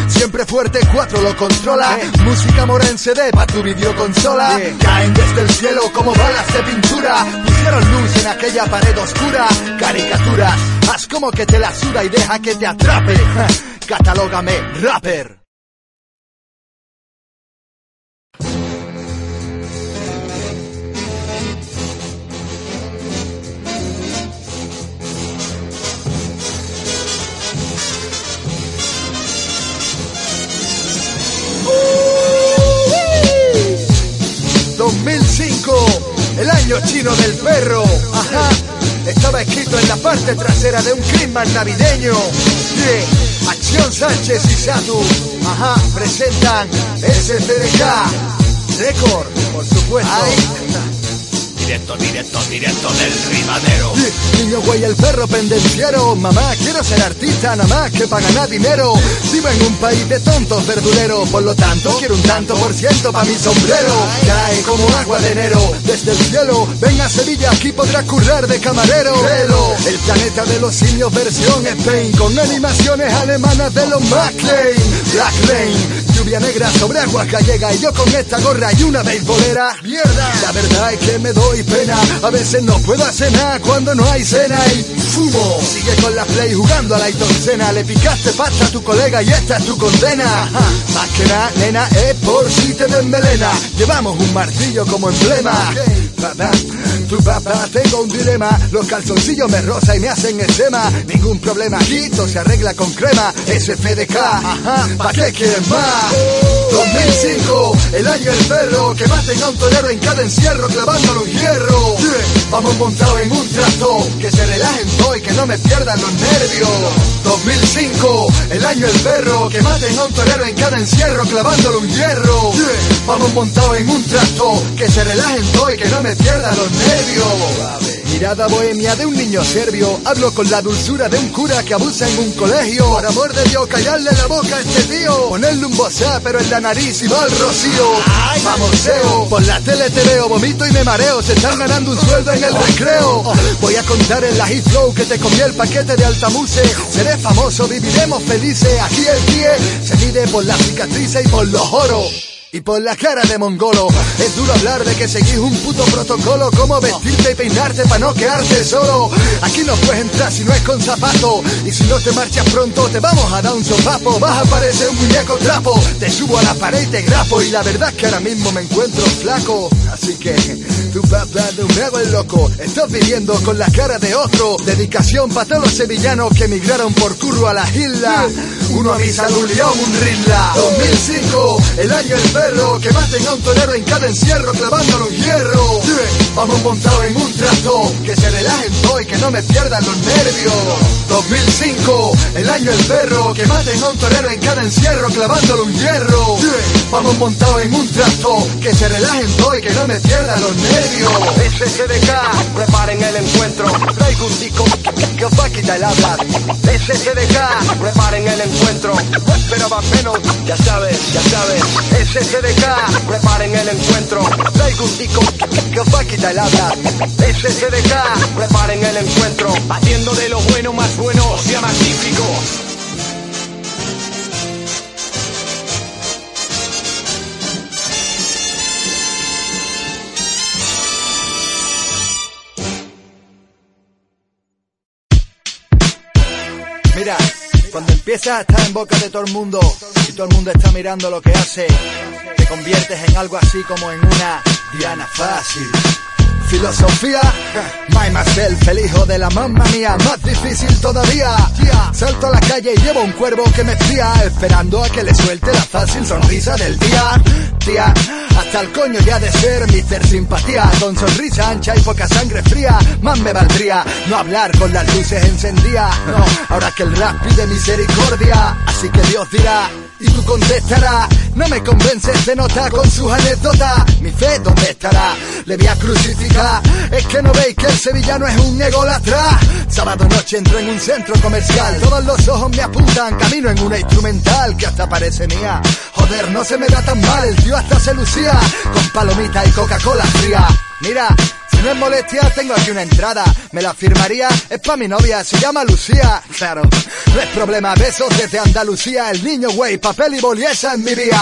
Siempre fuerte, cuatro lo controla. Música mora en CD pa' tu videoconsola. Caen desde el cielo como balas de pintura. Pusieron luz en aquella pared oscura. Caricaturas, haz como que te la suda y deja que te atrape. Catalógame, rapper. 2005, el año chino del perro. Ajá. Estaba escrito en la parte trasera de un clima navideño. Yeah. Acción Sánchez y Satu. Ajá. Presentan SCDK. Record, por supuesto.
Directo, directo, directo del rimadero.
Niño güey, el perro pendenciero. Mamá, quiero ser artista, nada más que para ganar dinero. Vivo en un país de tontos verduleros. Por lo tanto, quiero un tanto por ciento para mi sombrero. Como agua de enero desde el cielo. Ven a Sevilla, aquí podrás currar de camarero. El planeta de los simios, versión Spain. Con animaciones alemanas de los McLean. Black Lane, lluvia negra sobre agua gallega. Y yo con esta gorra y una beisbolera. Mierda, la verdad es que me doy pena. A veces no puedo hacer nada cuando no hay cena y fumo. Sigue con la play jugando a la Cena. Le picaste pasta a tu colega y esta es tu condena. Más que nada, nena, es por si te desmelena. Llevamos un martillo como emblema. Papá, tu papá, tengo un dilema. Los calzoncillos me rosa y me hacen eczema. Ningún problema, aquí todo se arregla con crema. SFDK, ajá, ¿pa' qué quieres más? 2005, el año del perro que maten a un torero en cada encierro clavándolo un hierro. Vamos montados en un trato, que se relajen todo y que no me pierdan los nervios. 2005, el año del perro que maten a un torero en cada encierro clavándolo un hierro. Vamos montados en un trato, que se relajen todo y que no me pierdan los nervios. Mirada bohemia de un niño serbio, hablo con la dulzura de un cura que abusa en un colegio. Por amor de Dios, callarle la boca a este tío. Ponerle un bozá, pero en la nariz y va el rocío. Vamos, Seo, por la tele te veo, vomito y me mareo. Se están ganando un sueldo en el recreo. Voy a contar en la hit flow que te comí el paquete de altamuse. Seré famoso, viviremos felices. Aquí el pie se mide por las cicatrices y por los oros. Y por la cara de mongolo Es duro hablar de que seguís un puto protocolo Como vestirte y peinarte para no quedarte solo. Aquí no puedes entrar si no es con zapato Y si no te marchas pronto te vamos a dar un sopapo. Vas a parecer un muñeco trapo Te subo a la pared y te grapo Y la verdad es que ahora mismo me encuentro flaco. Así que tú papá de un hago el loco Estás viviendo con la cara de otro. Dedicación para todos los sevillanos que emigraron por curro a la isla Uno a mi salud león, un risla 2005, el año del perro Que maten a un torero en cada encierro clavándolo un hierro. Vamos montados en un trato Que se relajen todo y que no me pierdan los nervios 2005, el año del perro Que maten a un torero en cada encierro clavándolo un hierro. Vamos montados en un trato Que se relajen todo y que no me pierdan los nervios
SSDK, preparen el encuentro. Traigo un disco que os va a quitar el habla. SSDK, preparen el encuentro. Pero va menos, ya sabes, ya sabes. SSDK, preparen el encuentro. Traigo un disco que va a quitar el habla. SSDK, preparen el encuentro.
Haciendo de lo bueno más bueno, sea magnífico.
Cuando empiezas a estar en boca de todo el mundo y todo el mundo está mirando lo que hace, te conviertes en algo así como en una diana fácil. Filosofía, my myself, el hijo de la mamma mía, más difícil todavía. Salto a la calle y llevo un cuervo que me espía, esperando a que le suelte la fácil sonrisa del día. Tía, hasta el coño ya de ser Mister Simpatía, con sonrisa ancha y poca sangre fría, más me valdría no hablar con las luces encendidas. No, ahora que el rap pide misericordia, así que Dios dirá. Y tú contestarás, no me convence, se nota con sus anécdotas. Mi fe, ¿dónde estará? Le voy a crucificar. Es que no veis que el sevillano es un ególatra. Sábado noche entro en un centro comercial. Todos los ojos me apuntan, camino en una instrumental que hasta parece mía. Joder, no se me da tan mal, el tío hasta se lucía. Con palomita y Coca-Cola fría. Mira, no es molestia, tengo aquí una entrada. Me la firmaría, es pa' mi novia, se llama Lucía. Claro, no es problema, besos desde Andalucía. El niño, güey, papel y boli, esa es mi vía.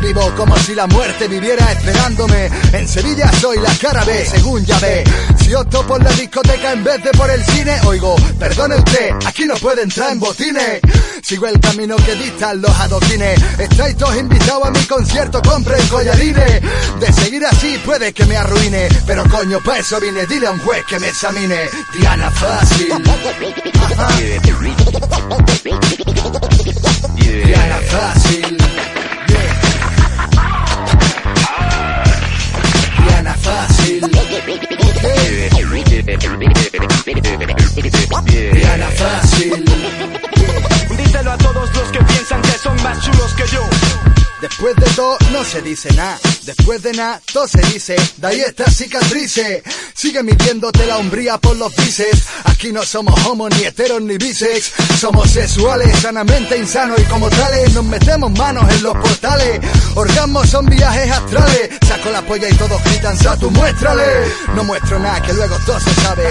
Vivo como si la muerte viviera esperándome. En Sevilla soy la cara B, según ya ve. Si opto por la discoteca en vez de por el cine, oigo, perdone usted, aquí no puede entrar en botines. Sigo el camino que dictan los adoquines. Estáis todos invitados a mi concierto, compren collarines. De seguir así puede que me arruine. Pero coño, pa' eso vine, dile a un juez que me examine. Diana fácil. Ajá. Diana fácil. Diana fácil. Diana fácil.
Díselo a todos los que piensan que son más chulos que yo.
Después de no se dice nada, después de nada todo se dice, de ahí estas cicatrices, sigue midiéndote la hombría por los bíceps, aquí no somos homos ni heteros ni bisex, somos sexuales, sanamente insanos. Y como tales nos metemos manos en los portales, orgasmos son viajes astrales, saco la polla y todos gritan, Satu, muéstrale, no muestro nada que luego todo se sabe,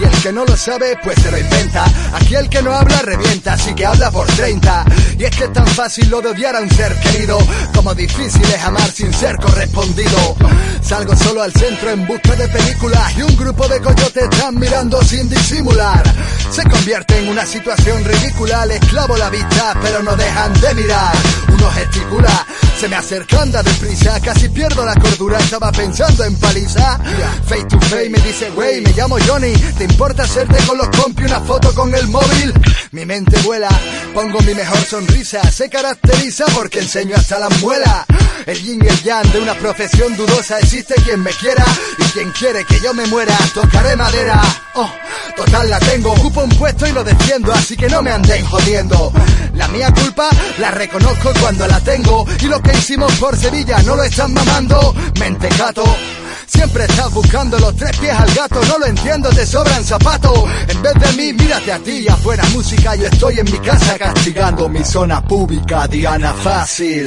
y el que no lo sabe pues se lo inventa, aquí el que no habla revienta, así que habla por 30, y es que es tan fácil lo de odiar a un ser querido, como difícil es amar sin ser correspondido. Salgo solo al centro en busca de películas y un grupo de coyotes están mirando sin disimular. Se convierte en una situación ridícula, le esclavo la vista, pero no dejan de mirar. Uno gesticula, Se me acerca, anda deprisa, casi pierdo la cordura, estaba pensando en paliza. Face to face me dice, wey, me llamo Johnny, ¿te importa hacerte con los compi una foto con el móvil? Mi mente vuela, pongo mi mejor sonrisa, se caracteriza porque enseño hasta la El yin y el yang de una profesión dudosa, existe quien me quiera y quien quiere que yo me muera, tocaré madera. Oh, total la tengo, ocupo un puesto y lo defiendo, así que no me anden jodiendo. La mía culpa la reconozco cuando la tengo y lo que hicimos por Sevilla no lo están mamando. Mentecato. Siempre estás buscando los tres pies al gato, no lo entiendo, te sobran zapatos. En vez de mí, mírate a ti, afuera música, yo estoy en mi casa castigando mi zona pública, Diana Fácil.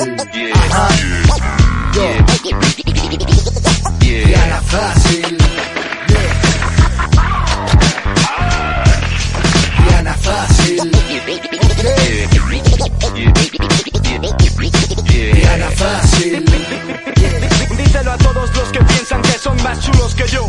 Diana Fácil. Diana Fácil. Diana Fácil.
Díselo a todos los que piensan que son más chulos que yo.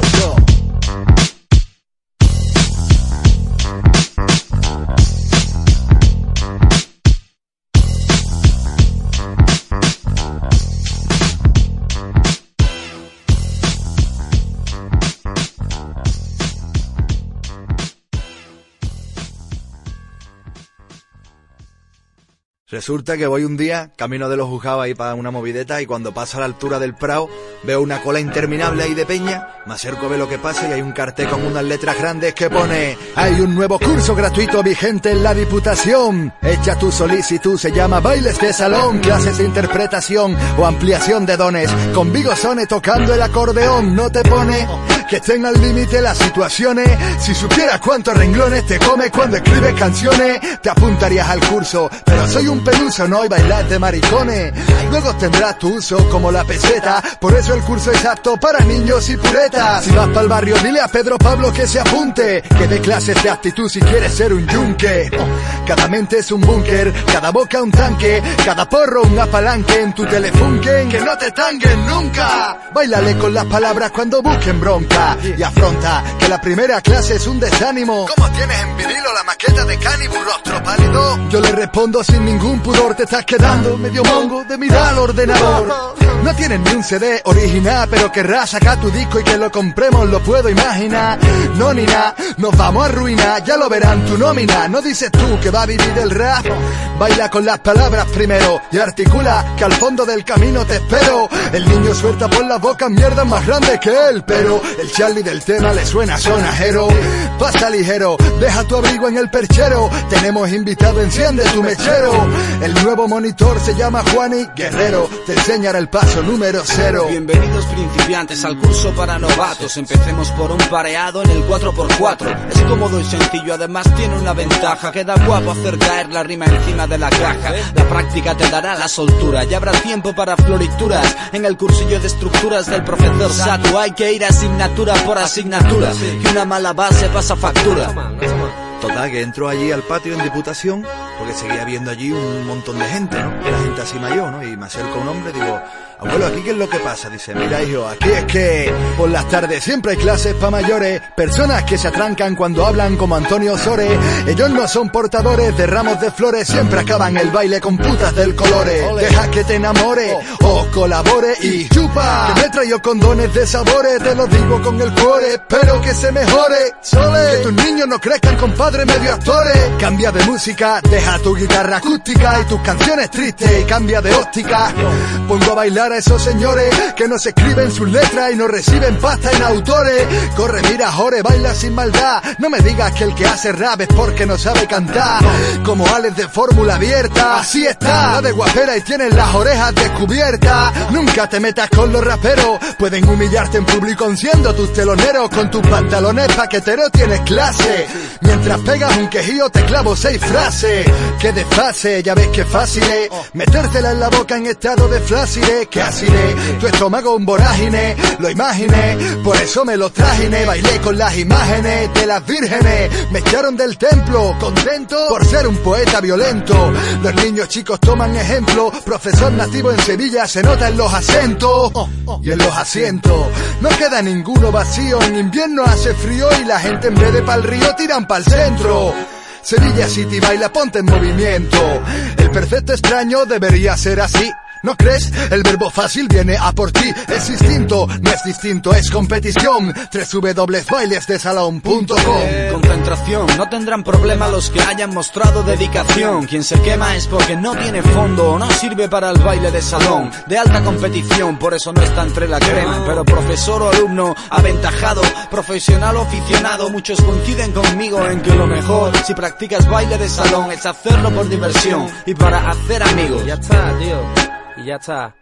Resulta que voy un día, camino de los juzgados ahí para una movideta y cuando paso a la altura del Prado veo una cola interminable ahí de peña, me acerco a ver lo que pasa y hay un cartel con unas letras grandes que pone
Hay un nuevo curso gratuito vigente en la Diputación. Echa tu solicitud, se llama Bailes de Salón, clases de interpretación o ampliación de dones. Con Vigosone tocando el acordeón, no te pone que estén al límite las situaciones. Si supieras cuántos renglones te comes cuando escribes canciones, te apuntarías al curso. Pero soy un peluso, no hay bailar de maricones. Luego tendrás tu uso como la peseta, por eso el curso es apto para niños y puretas. Si vas para el barrio, dile a Pedro Pablo que se apunte, que dé clases de actitud si quieres ser un yunque. Cada mente es un búnker, cada boca un tanque, cada porro un apalanque en tu telefunken. Que no te tanguen nunca. Bailale con las palabras cuando busquen bronca y afronta que la primera clase es un desánimo. ¿Cómo tienes en vinilo la maqueta de Cannibal, rostro pálido? Yo le respondo sin ningún pudor, te estás quedando medio mongo de mirar al ordenador. No tienes ni un CD original, pero querrás sacar tu disco y que lo compremos, lo puedo imaginar. No ni nada, nos vamos a arruinar, ya lo verán tu nómina. No dices tú que va a vivir el rap. Baila con las palabras primero y articula que al fondo del camino te espero. El niño suelta por la boca mierda más grande que él, pero el Charlie del tema le suena sonajero. Pasa ligero, deja tu abrigo en el perchero. Tenemos invitado, enciende tu mechero. El nuevo monitor se llama Juani Guerrero. Te enseñará el paso número cero.
Bienvenidos principiantes al curso para novatos. Empecemos por un pareado en el 4x4. Es cómodo y sencillo, además tiene una ventaja. Queda guapo hacer caer la rima encima de la caja. La práctica te dará la soltura y habrá tiempo para florituras. En el cursillo de estructuras del profesor Satu hay que ir asignatura por asignatura. Que una mala base pasa factura.
Total, que entro allí al patio en Diputación, porque seguía viendo allí un montón de gente, ¿no? Era gente así mayor, ¿no? Y me acerco a un hombre y digo, abuelo, ¿aquí qué es lo que pasa? Dice, mira hijo, aquí es que
por las tardes siempre hay clases para mayores, personas que se atrancan cuando hablan como Antonio Sore. Ellos no son portadores de ramos de flores, siempre acaban el baile con putas del colores. Deja que te enamore o colabore y chupa. Que me traigo condones de sabores, te lo digo con el cuore, espero que se mejore. Sole, que tus niños no crezcan con actores. Cambia de música, deja tu guitarra acústica y tus canciones tristes y cambia de óptica. Pongo a bailar a esos señores que no se escriben sus letras y no reciben pasta en autores. Corre, mira, jore, baila sin maldad. No me digas que el que hace rap es porque no sabe cantar. Como Alex de fórmula abierta, así está. La de guapera y tienes las orejas descubiertas. Nunca te metas con los raperos. Pueden humillarte en público siendo tus teloneros. Con tus pantalones paqueteros tienes clase. Mientras pegas un quejío te clavo seis frases. Que desfase, ya ves que fácil es. Metértela en la boca en estado de flácide. Que así de tu estómago un vorágine. Lo imaginé, por eso me lo trajine. Bailé con las imágenes de las vírgenes. Me echaron del templo, contento por ser un poeta violento. Los niños chicos toman ejemplo. Profesor nativo en Sevilla se nota en los acentos y en los asientos. No queda ninguno vacío. En invierno hace frío y la gente en vez de pa'l río tiran pa'l Sevilla City baila, ponte en movimiento. El perfecto extraño debería ser así. ¿No crees? El verbo fácil viene a por ti. Es instinto, no es distinto, es competición. www.bailesdesalón.com
Concentración, no tendrán problema los que hayan mostrado dedicación. Quien se quema es porque no tiene fondo, no sirve para el baile de salón. De alta competición, por eso no está entre la crema. Pero profesor o alumno, aventajado, profesional o aficionado, muchos coinciden conmigo en que lo mejor, si practicas baile de salón, es hacerlo por diversión y para hacer amigos.
Ya está, tío. Y ya está.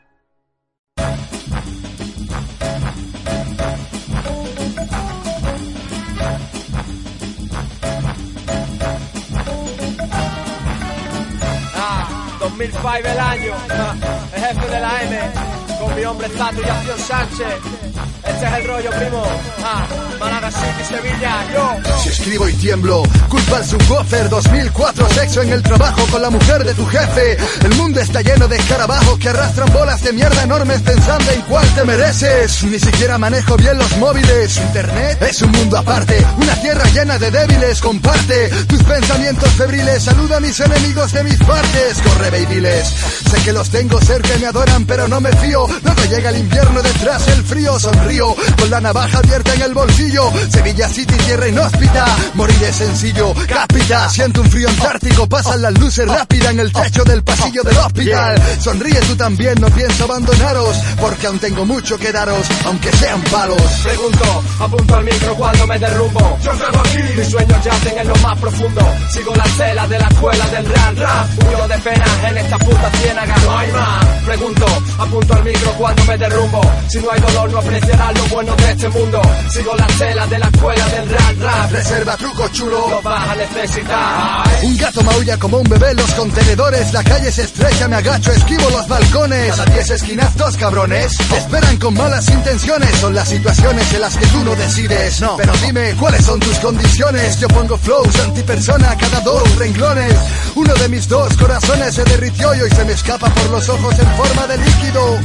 Ah, 2005 el año. El jefe de la M. Mi hombre Tato y Acción Sánchez. Este es el rollo, primo. Ah, Málaga City, Sevilla, yo.
Si escribo y tiemblo, culpa al subwoofer 2004, sexo en el trabajo con la mujer de tu jefe. El mundo está lleno de escarabajos que arrastran bolas de mierda enormes pensando en cuál te mereces. Ni siquiera manejo bien los móviles. Internet es un mundo aparte, una tierra llena de débiles. Comparte tus pensamientos febriles. Saluda a mis enemigos de mis partes. Corre, babyles. Sé que los tengo cerca y me adoran, pero no me fío. Luego llega el invierno detrás el frío. Sonrío con la navaja abierta en el bolsillo. Sevilla City, tierra inhóspita. Morir es sencillo. Capita, siento un frío antártico. Pasan las luces rápida en el techo del pasillo del hospital. Sonríe tú también, no pienso abandonaros. Porque aún tengo mucho que daros, aunque sean palos.
Pregunto, apunto al micro cuando me derrumbo. Yo salgo aquí. Mis sueños yacen en lo más profundo. Sigo la cela de la escuela del rap rap. Huyo de penas en esta puta ciénaga. No hay más. Pregunto, apunto al micro cuando me derrumbo. Si no hay dolor, no apreciarás lo bueno de este mundo. Sigo la cela de la escuela del rap rap.
Reserva truco chulo.
Lo vas a necesitar.
Un gato maulla como un bebé los contenedores. La calle se estrecha, me agacho, esquivo los balcones. Cada diez esquinas, dos cabrones. Te esperan con malas intenciones. Son las situaciones en las que tú no decides. No. Pero dime, ¿cuáles son tus condiciones? Yo pongo flows antipersona cada dos renglones. Uno de mis dos corazones se derritió y hoy se me escapa por los ojos en forma de líquido.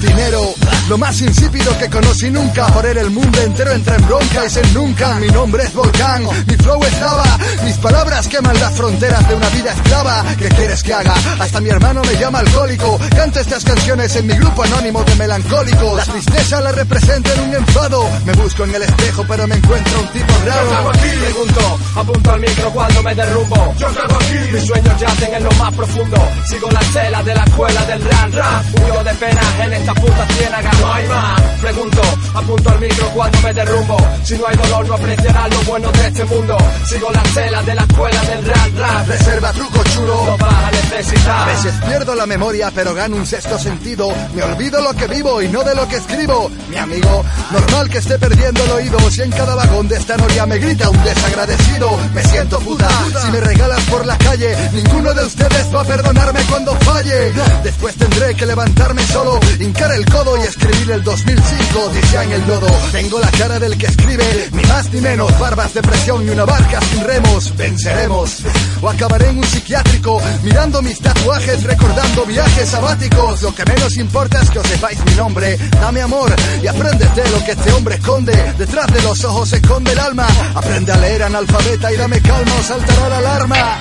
Lo más insípido que conocí nunca. Por él el mundo entero entra en bronca y se nunca. Mi nombre es Volcán, mi flow es lava. Mis palabras queman las fronteras de una vida esclava. ¿Qué quieres que haga? Hasta mi hermano me llama alcohólico. Canto estas canciones en mi grupo anónimo de melancólicos. La tristeza la representa en un enfado. Me busco en el espejo, pero me encuentro un tipo
Yo
raro.
aquí. Pregunto, apunto al micro cuando me derrumbo. Yo aquí. Mis sueños yacen en lo más profundo. Sigo la cela de la escuela del rap rap. Huyo de penas en esta puta ciénaga. No hay más. Pregunto, apunto al micro cuando me derrumbo. Si no hay dolor, no apreciarás lo bueno de este mundo. Sigo la cela de la escuela del rap rap.
Reserva truco chulo.
Lo vas a necesitar.
A veces pierdo la memoria, pero gano un sexto sentido. Me olvido lo que vivo y no de lo que escribo. Mi amigo, normal que esté perdiendo el oído. Si en cada vagón de esta noria me grita un desagradecido, me siento puta. Si me regalas por la calle, ninguno de ustedes va a perdonarme cuando falle. Después tendré que levantarme solo, hincar el codo y escribir el 2005, Odisea en el lodo. Tengo la cara del que escribe, ni más ni menos, barbas de presión y una barca sin remos. Venceremos. O acabaré en un psiquiátrico, mirando mis tatuajes, recordando viajes sabáticos. Lo que menos importa es que os sepáis mi nombre. Dame amor y apréndete lo que este hombre esconde. Detrás de los ojos se esconde el alma. Aprende a leer analfabeta y dame calma o saltará la alarma.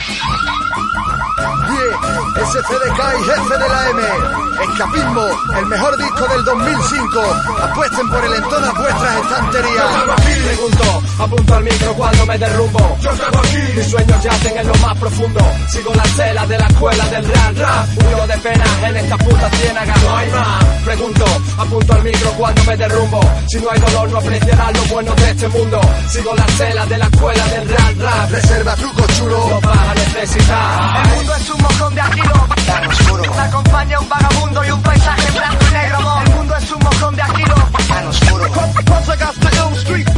SCDK y jefe de la M. Escapismo, el mejor disco del 2005. Apuesten por él en todas vuestras
Yo
estanterías.
Pregunto, apunto al micro cuando me derrumbo. Yo salgo aquí. Mis sueños yacen en lo más profundo. Sigo la cela de la escuela del rap rap. Huyo de penas en esta puta ciénaga. No hay más. Pregunto, apunto al micro cuando me derrumbo. Si no hay dolor, no apreciarás lo bueno de este mundo. Sigo la cela de la escuela del rap rap.
Reserva truco chulo.
Lo vas a necesitar.
El mundo es un mojón de ácido tan oscuro. Me acompaña un vagabundo y un paisaje blanco y negro. amor. El mundo es un mojón de ácido tan oscuro. Street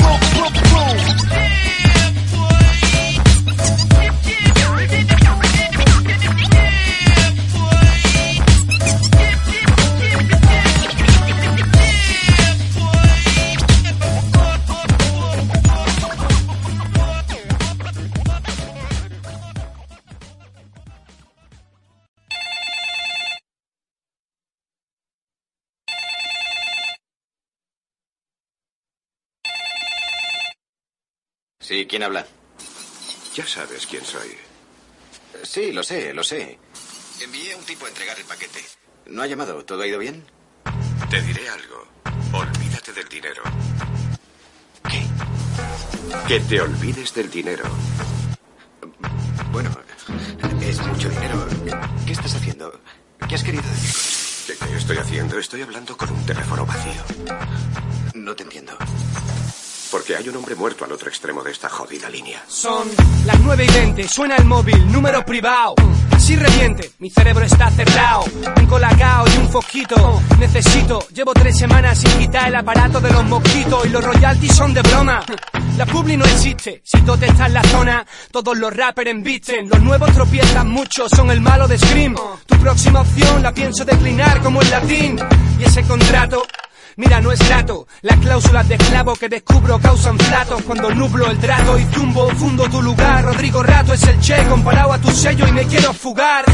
Sí, ¿quién habla?
Ya sabes quién soy.
Sí, lo sé, lo sé. Envié a un tipo a entregar el paquete.
¿No ha llamado? ¿Todo ha ido bien?
Te diré algo. Olvídate del dinero. ¿Qué? Que te olvides del dinero.
Bueno, es mucho dinero. ¿Qué estás haciendo? ¿Qué has querido decir con eso?
¿Qué, qué estoy haciendo? Estoy hablando con un teléfono vacío.
No te entiendo.
Porque hay un hombre muerto al otro extremo de esta jodida línea.
Son las 9 y 20, suena el móvil, número privado. Así reviente, mi cerebro está cerrado. Un colacao y un foquito. Necesito, llevo tres semanas sin quitar el aparato de los mosquitos y los royalties son de broma. La publi no existe, si Tote está en la zona, todos los rappers embisten. Los nuevos tropiezan mucho, son el malo de Scream. Tu próxima opción la pienso declinar como el latín. Y ese contrato Mira, no es grato. Las cláusulas de esclavo que descubro causan platos cuando nublo el trato y zumbo, fundo tu lugar. Rodrigo Rato es el che comparado a tu sello y me quiero fugar.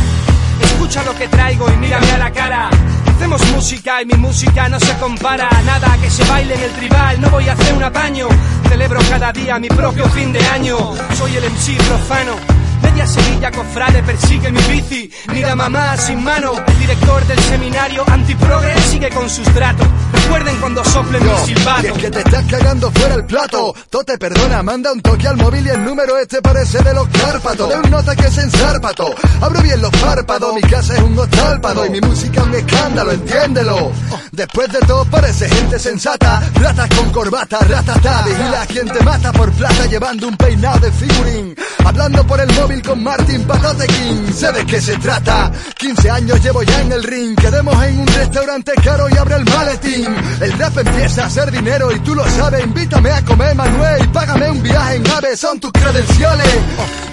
Escucha lo que traigo y mírame a la cara. Hacemos música y mi música no se compara a nada que se baile en el tribal. No voy a hacer un apaño. Celebro cada día mi propio fin de año. Soy el MC profano. Media Sevilla cofrade persigue mi bici. Mira mamá sin mano. El director del seminario antiprogre sigue con sus tratos. Recuerden cuando soplen mi
Y
silbato.
es que te estás cagando fuera el plato. Tote perdona, manda un toque al móvil y el número este parece de los Cárpatos. De un nota que es ensárpato. Abro bien los párpados, mi casa es un ostálpado y mi música un escándalo, entiéndelo. Después de todo parece gente sensata. Ratas con corbata, ratata. Vigila a quien te mata por plata llevando un peinado de figurín. Hablando por el móvil con Martin Patote King. Sé de qué se trata. 15 años llevo ya en el ring. Quedemos en un restaurante caro y abre el maletín. El rap empieza a hacer dinero y tú lo sabes. Invítame a comer, Manuel, y págame un viaje en ave. Son tus credenciales.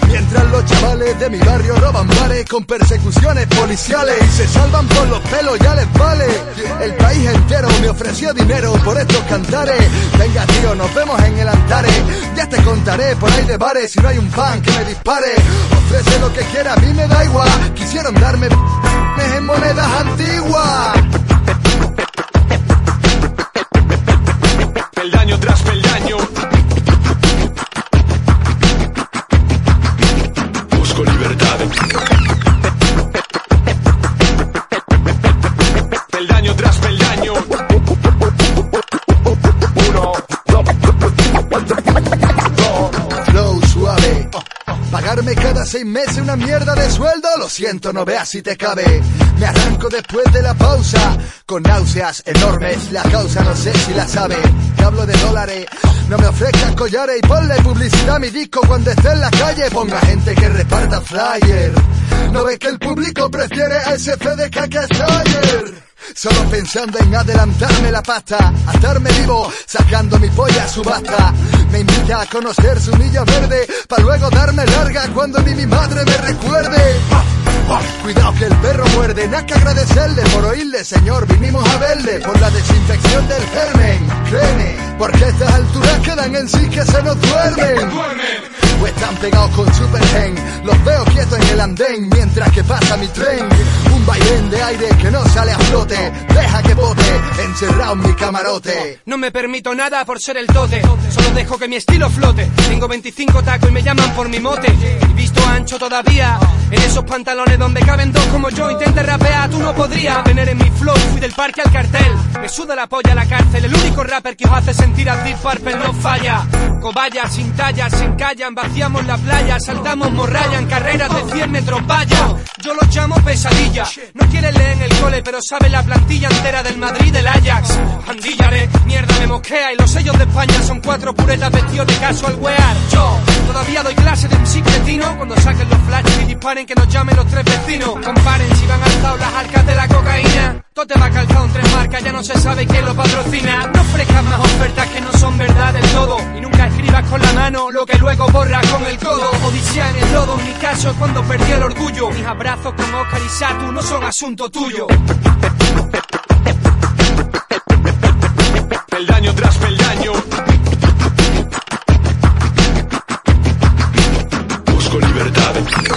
Mientras los chavales de mi barrio roban bares con persecuciones policiales y se salvan por los pelos, ya les vale. El país entero me ofreció dinero por estos cantares. Venga, tío, nos vemos en el Antares. Ya te contaré por ahí de bares si no hay un fan que me dispare. Ofrece lo que quiera, a mí me da igual. Quisieron darme en monedas antiguas.
Peldaño tras peldaño. Busco libertad. Peldaño tras peldaño. Uno,
suave. Pagarme cada seis meses una mierda de sueldo, lo siento, no veas si te cabe. Me arranco después de la pausa, con náuseas enormes. La causa no sé si la sabe. Te hablo de dólares, no me ofrezcas collares y ponle publicidad a mi disco cuando esté en la calle. Ponga gente que reparta flyer. No ves que el público prefiere a ese FDK que a. Solo pensando en adelantarme la pasta, atarme vivo, sacando mi polla a subasta. Me invita a conocer su milla verde, pa' luego darme larga cuando ni mi madre me recuerde. Cuidado que el perro muerde, nada que agradecerle por oírle, señor. Vinimos a verle por la desinfección del germen. Créeme, porque estas alturas quedan en sí que se nos duermen. O están pegados con Supergen, los veo quietos en el andén mientras que pasa mi tren. Un vaivén de aire que no sale a flote, deja que bote, encerrado en mi camarote.
No me permito nada por ser el tote, solo dejo que mi estilo flote. Tengo 25 tacos y me llaman por mi mote. Y visto ancho todavía, en esos pantalones donde caben dos como yo. Intente rapear, tú no podrías tener en mi flow. Fui del parque al cartel, me suda la polla a la cárcel. El único rapper que os hace sentir a Deep Purple no falla. Cobayas sin tallas, se encallan, vaciamos la playa, saltamos morralla en carreras de 100 metros. Vaya, yo los llamo pesadilla. No quieren leer en el cole, pero sabe la plantilla entera del Madrid del Ajax. Andillare, mierda me mosquea y los sellos de España son cuatro puretas vestidos de casual wear. Yo todavía doy clase de MC cretino cuando saquen los flashes y disparen que nos llamen los tres vecinos. Comparen si van alzados las arcas de la cocaína. Todo te va calzado en tres marcas, ya no se sabe quién lo patrocina. No ofrezcas más ofertas que no son verdad del todo. Y nunca escribas con la mano lo que luego borras con el codo. Odisea en el lodo, mi caso es cuando perdí el orgullo. Mis abrazos con Oscar y Satu no son asunto tuyo.
Peldaño tras peldaño. Busco libertad.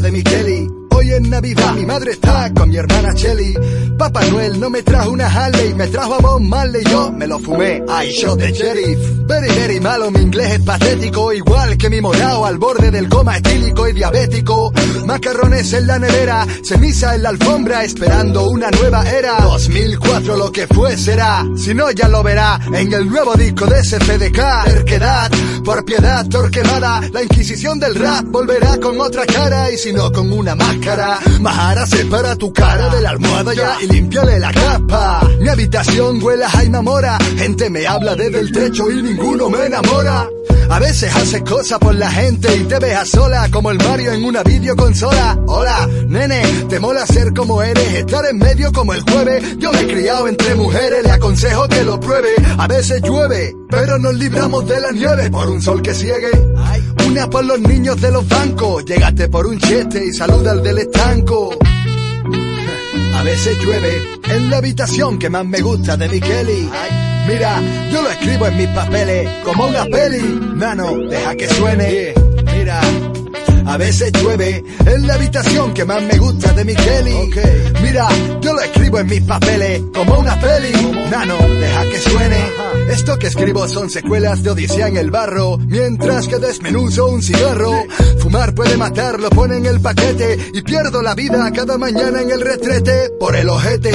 De mi Kelly. Hoy en Navidad mi madre está con mi hermana Shelly. Papá Noel no me trajo una Harley, me trajo a Bob Marley, yo me lo fumé. I shot the sheriff. Very, very malo, mi inglés es patético, igual que mi morao al borde del coma estílico y diabético. Macarrones en la nevera, ceniza en la alfombra, esperando una nueva era. 2004 lo que fue será, si no ya lo verá en el nuevo disco de SFDK. Terquedad, por piedad, torquemada, la inquisición del rap volverá con otra cara y si no con una máscara. Mahara separa tu cara de la almohada ya y limpiale la capa. Mi habitación huele a Jaime gente me habla desde el techo y ninguno me enamora. A veces haces cosas por la gente y te ves a sola como el Mario en una videoconsola. Hola, nene, te mola ser como eres, estar en medio como el jueves. Yo me he criado entre mujeres, le aconsejo que lo pruebe. A veces llueve, pero nos libramos de la nieve por un sol que ciegue. Una por los niños de los bancos, llegaste por un chete y saluda al del estanco. A veces llueve en la habitación que más me gusta de mi Kelly. Mira, yo lo escribo en mis papeles como una peli. Nano, deja que suene. Mira, a veces llueve en la habitación que más me gusta de mi Kelly. Mira, yo lo escribo en mis papeles como una peli. Nano, deja que suene. Esto que escribo son secuelas de Odisea en el barro. Mientras que desmenuzo un cigarro. Fumar puede matar, lo pone en el paquete. Y pierdo la vida cada mañana en el retrete por el ojete.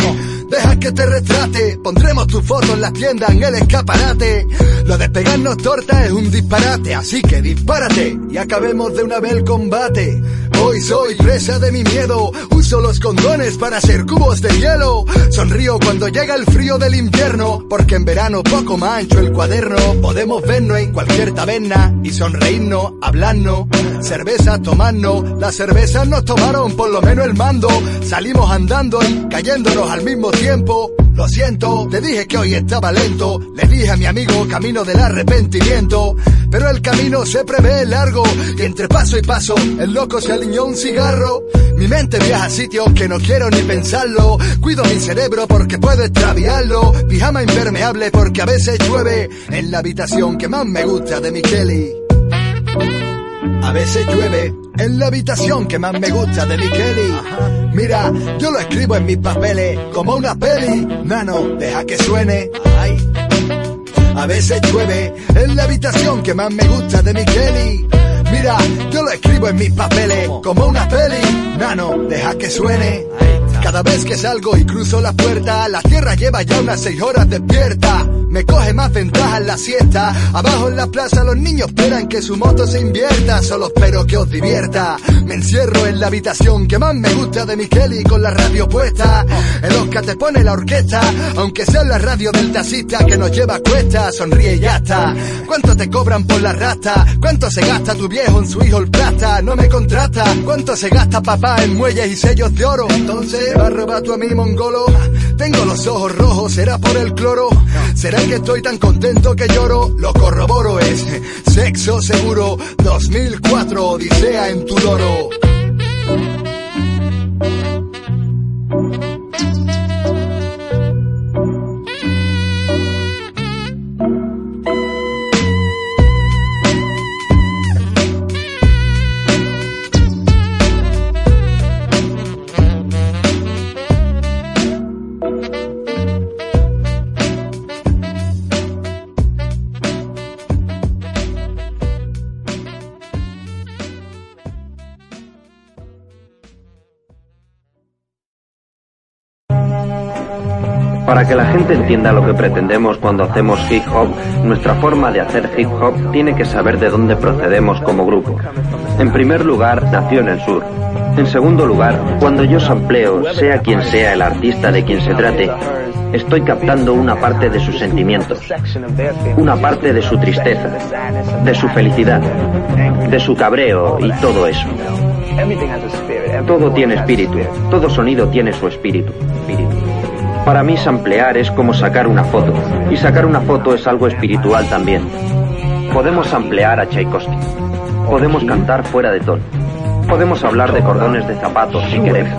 Deja que te retrate. Pondremos tu foto en la tienda en el escaparate. Lo de pegarnos torta es un disparate. Así que dispárate y acabemos de una vez el Hoy soy presa de mi miedo. Uso los condones para hacer cubos de hielo. Sonrío cuando llega el frío del invierno. Porque en verano poco mancho el cuaderno. Podemos vernos en cualquier taberna y sonreírnos, hablarnos. Cerveza tomarnos. Las cervezas nos tomaron por lo menos el mando. Salimos andando y cayéndonos al mismo tiempo. Lo siento, te dije que hoy estaba lento. Le dije a mi amigo camino del arrepentimiento. Pero el camino se prevé largo. Y entre paso y paso, el loco se aliñó un cigarro. Mi mente viaja a sitios que no quiero ni pensarlo. Cuido mi cerebro porque puedo extraviarlo. Pijama impermeable porque a veces llueve. En la habitación que más me gusta de mi Kelly. A veces llueve en la habitación que más me gusta de mi Kelly. Mira, yo lo escribo en mis papeles como una peli. Nano, deja que suene. Ay. A veces llueve en la habitación que más me gusta de mi Kelly. Mira, yo lo escribo en mis papeles como una peli. Nano, deja que suene. Cada vez que salgo y cruzo la puerta, la tierra lleva ya unas seis horas despierta. Me coge más ventaja en la siesta. Abajo en la plaza los niños esperan que su moto se invierta. Solo espero que os divierta. Me encierro en la habitación que más me gusta de mi Kelly con la radio puesta. El Oscar te pone la orquesta, aunque sea la radio del taxista que nos lleva a cuesta. Sonríe y ya. ¿Cuánto te cobran por la rata? ¿Cuánto se gasta tu viejo en su hijo el plata? No me contrata. ¿Cuánto se gasta papá en muelles y sellos de oro? Entonces, ¿va a tú a mí, mongolo? Tengo los ojos rojos, ¿será por el cloro? ¿Será que estoy tan contento que lloro? Lo corroboro es sexo seguro 2004 Odisea en tu loro.
Para que la gente entienda lo que pretendemos cuando hacemos hip hop, nuestra forma de hacer hip hop tiene que saber de dónde procedemos como grupo. En primer lugar, nació en el sur. En segundo lugar, cuando yo sampleo, sea quien sea el artista de quien se trate, estoy captando una parte de sus sentimientos, una parte de su tristeza, de su felicidad, de su cabreo y todo eso. Todo tiene espíritu, todo sonido tiene su espíritu. Para mí samplear es como sacar una foto, y sacar una foto es algo espiritual también. Podemos samplear a Tchaikovsky, podemos cantar fuera de tono, podemos hablar de cordones de zapatos si queremos.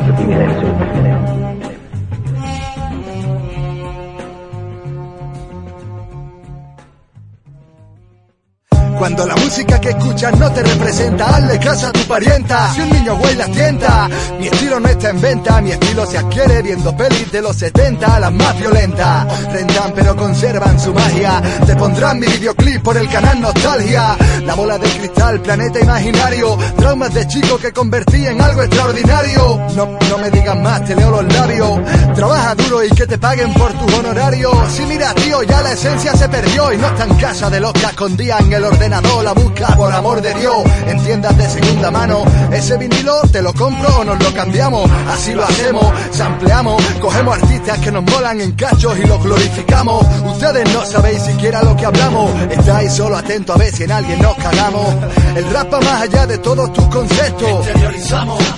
Cuando la música que escuchas no te representa, hazle caso a tu parienta. Si un niño güey la tienta, mi estilo no está en venta, mi estilo se adquiere viendo pelis de los 70, las más violentas. Rentan pero conservan su magia, te pondrán mi videoclip por el canal Nostalgia. La bola de cristal, planeta imaginario, traumas de chico que convertí en algo extraordinario. No, no me digas más, te leo los labios. Trabaja duro y que te paguen por tu honorario. Si mira, tío, ya la esencia se perdió y no está en casa de los que escondían el ordenador. La busca por amor de Dios en tiendas de segunda mano. Ese vinilo te lo compro o nos lo cambiamos. Así lo hacemos, sampleamos, cogemos artistas que nos molan en cachos y los glorificamos. Ustedes no sabéis siquiera lo que hablamos. Estáis solo atentos a ver si en alguien nos cagamos. El rap va más allá de todos tus conceptos.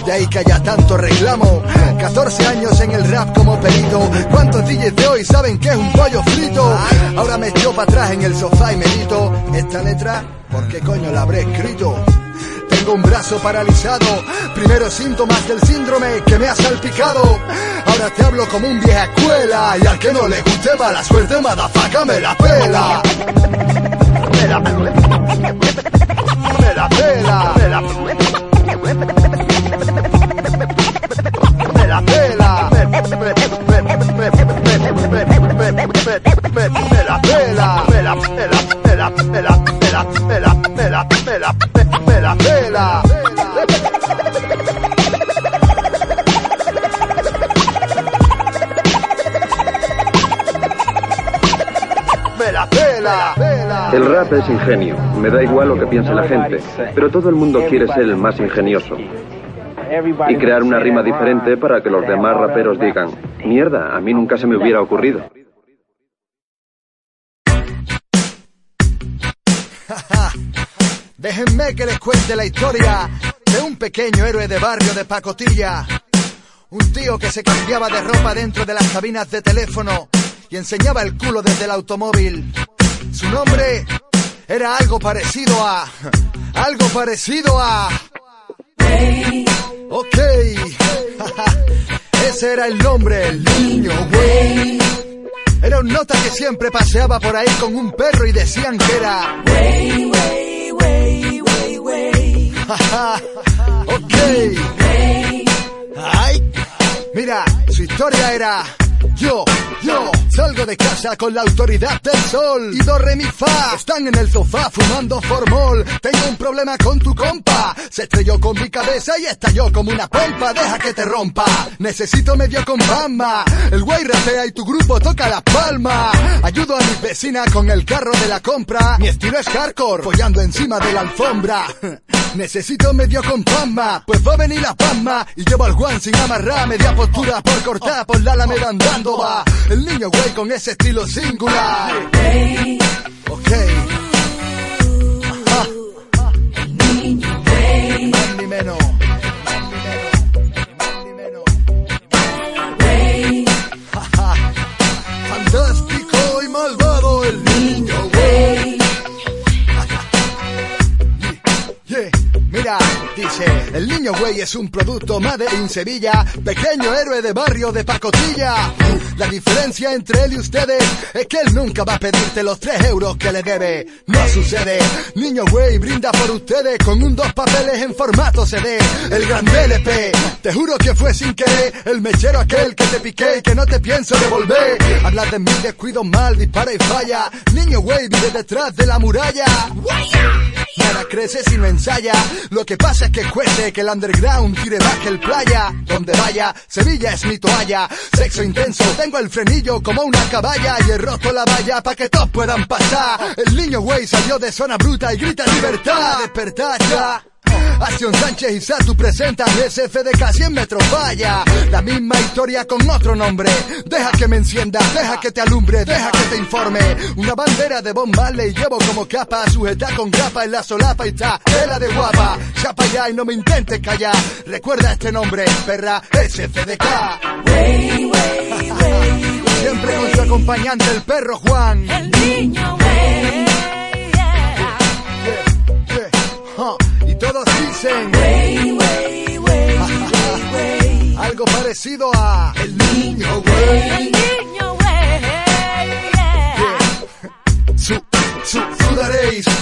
De ahí que haya tanto reclamo. 14 años en el rap como perito. ¿Cuántos DJs de hoy saben que es un pollo frito? Ahora me echo para atrás en el sofá y medito. Esta letra, ¿Por qué coño la habré escrito? Tengo un brazo paralizado, primeros síntomas del síndrome que me ha salpicado. Ahora te hablo como un vieja escuela y al que no le guste mala suerte, madafaca, me la pela. Me la, me la pela, me la, me la pela, me la pela, me la pela.
El rap es ingenio, me da igual lo que piense la gente, pero todo el mundo quiere ser el más ingenioso. Y crear una rima diferente para que los demás raperos digan, mierda, a mí nunca se me hubiera ocurrido.
Déjenme que les cuente la historia de un pequeño héroe de barrio de pacotilla. Un tío que se cambiaba de ropa dentro de las cabinas de teléfono y enseñaba el culo desde el automóvil. Su nombre era algo parecido a... Algo parecido a... Ok. Ese era el nombre, el niño güey. Era un nota que siempre paseaba por ahí con un perro y decían que era... ok. Ay. Mira, su historia era... Yo, yo, salgo de casa con la autoridad del sol y do re mi fa. Están en el sofá fumando formol. Tengo un problema con tu compa. Se estrelló con mi cabeza y estalló como una pompa. Deja que te rompa. Necesito medio con. El güey rapea y tu grupo toca la palma. Ayudo a mi vecina con el carro de la compra. Mi estilo es hardcore, follando encima de la alfombra. Necesito medio con pues va a venir la palma y llevo al guan sin amarrar, media postura por cortar, por la alameda andando va. El niño güey con ese estilo singular. Ok. Ajá. Más ni menos. Ajá. Fantástico y malvado el niño güey. Yeah, Mira, el niño güey es un producto Made in Sevilla, pequeño héroe de barrio de pacotilla. La diferencia entre él y ustedes es que él nunca va a pedirte los tres euros que le debe. No sucede, niño güey brinda por ustedes con un dos papeles en formato CD. El gran LP, te juro que fue sin querer, el mechero aquel que te piqué y que no te pienso devolver. Hablas de mi descuido mal, dispara y falla. Niño güey vive detrás de la muralla. Nada crece si no ensaya. Lo que pasa es que cueste que el underground tire que el playa. Donde vaya, Sevilla es mi toalla. Sexo intenso, tengo el frenillo como una caballa. Y he roto la valla para que todos puedan pasar. El niño güey salió de zona bruta y grita libertad. Despertar ya. Acción Sánchez y Satu presentan SFDK 100 metros. Vaya La misma historia con otro nombre. Deja que me encienda, deja que te alumbre Deja que te informe. Una bandera de Bob Marley llevo como capa Sujeta con grapa en la solapa y está Tela de guapa, chapa ya y no me intentes callar. Recuerda este nombre, perra SFDK Siempre con su acompañante el perro Juan. El niño todos dicen wey, wey, wey, algo parecido a el niño güey. El niño güey. Yeah. Su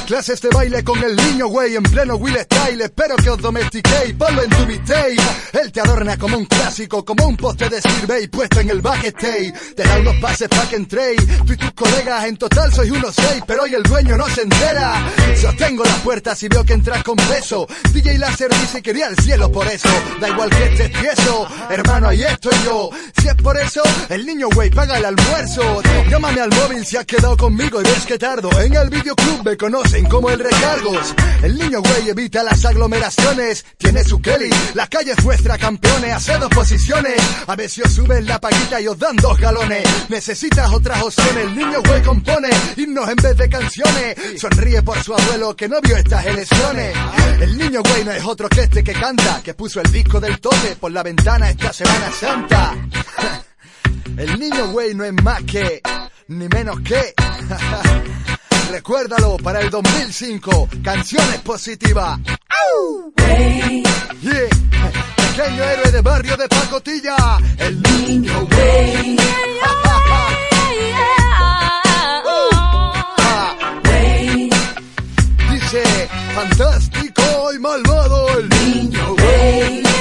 clases de baile con el niño güey en pleno Will Style. Espero que os domestiquéis, ponlo en tu mixtape. Él te adorna como un clásico, como un poste de survey puesto en el backstage. Te da unos pases pa' que entréis. Tú y tus colegas en total sois unos seis, pero hoy el dueño no se entera. Sostengo las puertas y veo que entras con peso. DJ Láser dice que iría al cielo por eso. Da igual que estés tieso, hermano, ahí estoy yo. Si es por eso, el niño güey paga el almuerzo. Llámame al móvil si has quedado conmigo y ves que tardo. El videoclub me conocen como el recargos. El niño güey evita las aglomeraciones. Tiene su Kelly, la calle es vuestra campeones. Hace dos posiciones. A si os suben la paquita y os dan dos galones. Necesitas otras opciones. El niño güey compone himnos en vez de canciones. Sonríe por su abuelo que no vio estas elecciones. El niño güey no es otro que este que canta, que puso el disco del tote por la ventana esta Semana Santa. El niño güey no es más que, ni menos que. Recuérdalo para el 2005. Canciones positivas. ¡Au! Yeah. Pequeño héroe de barrio de Pacotilla. El niño güey. Ah. Dice, fantástico y malvado el niño güey.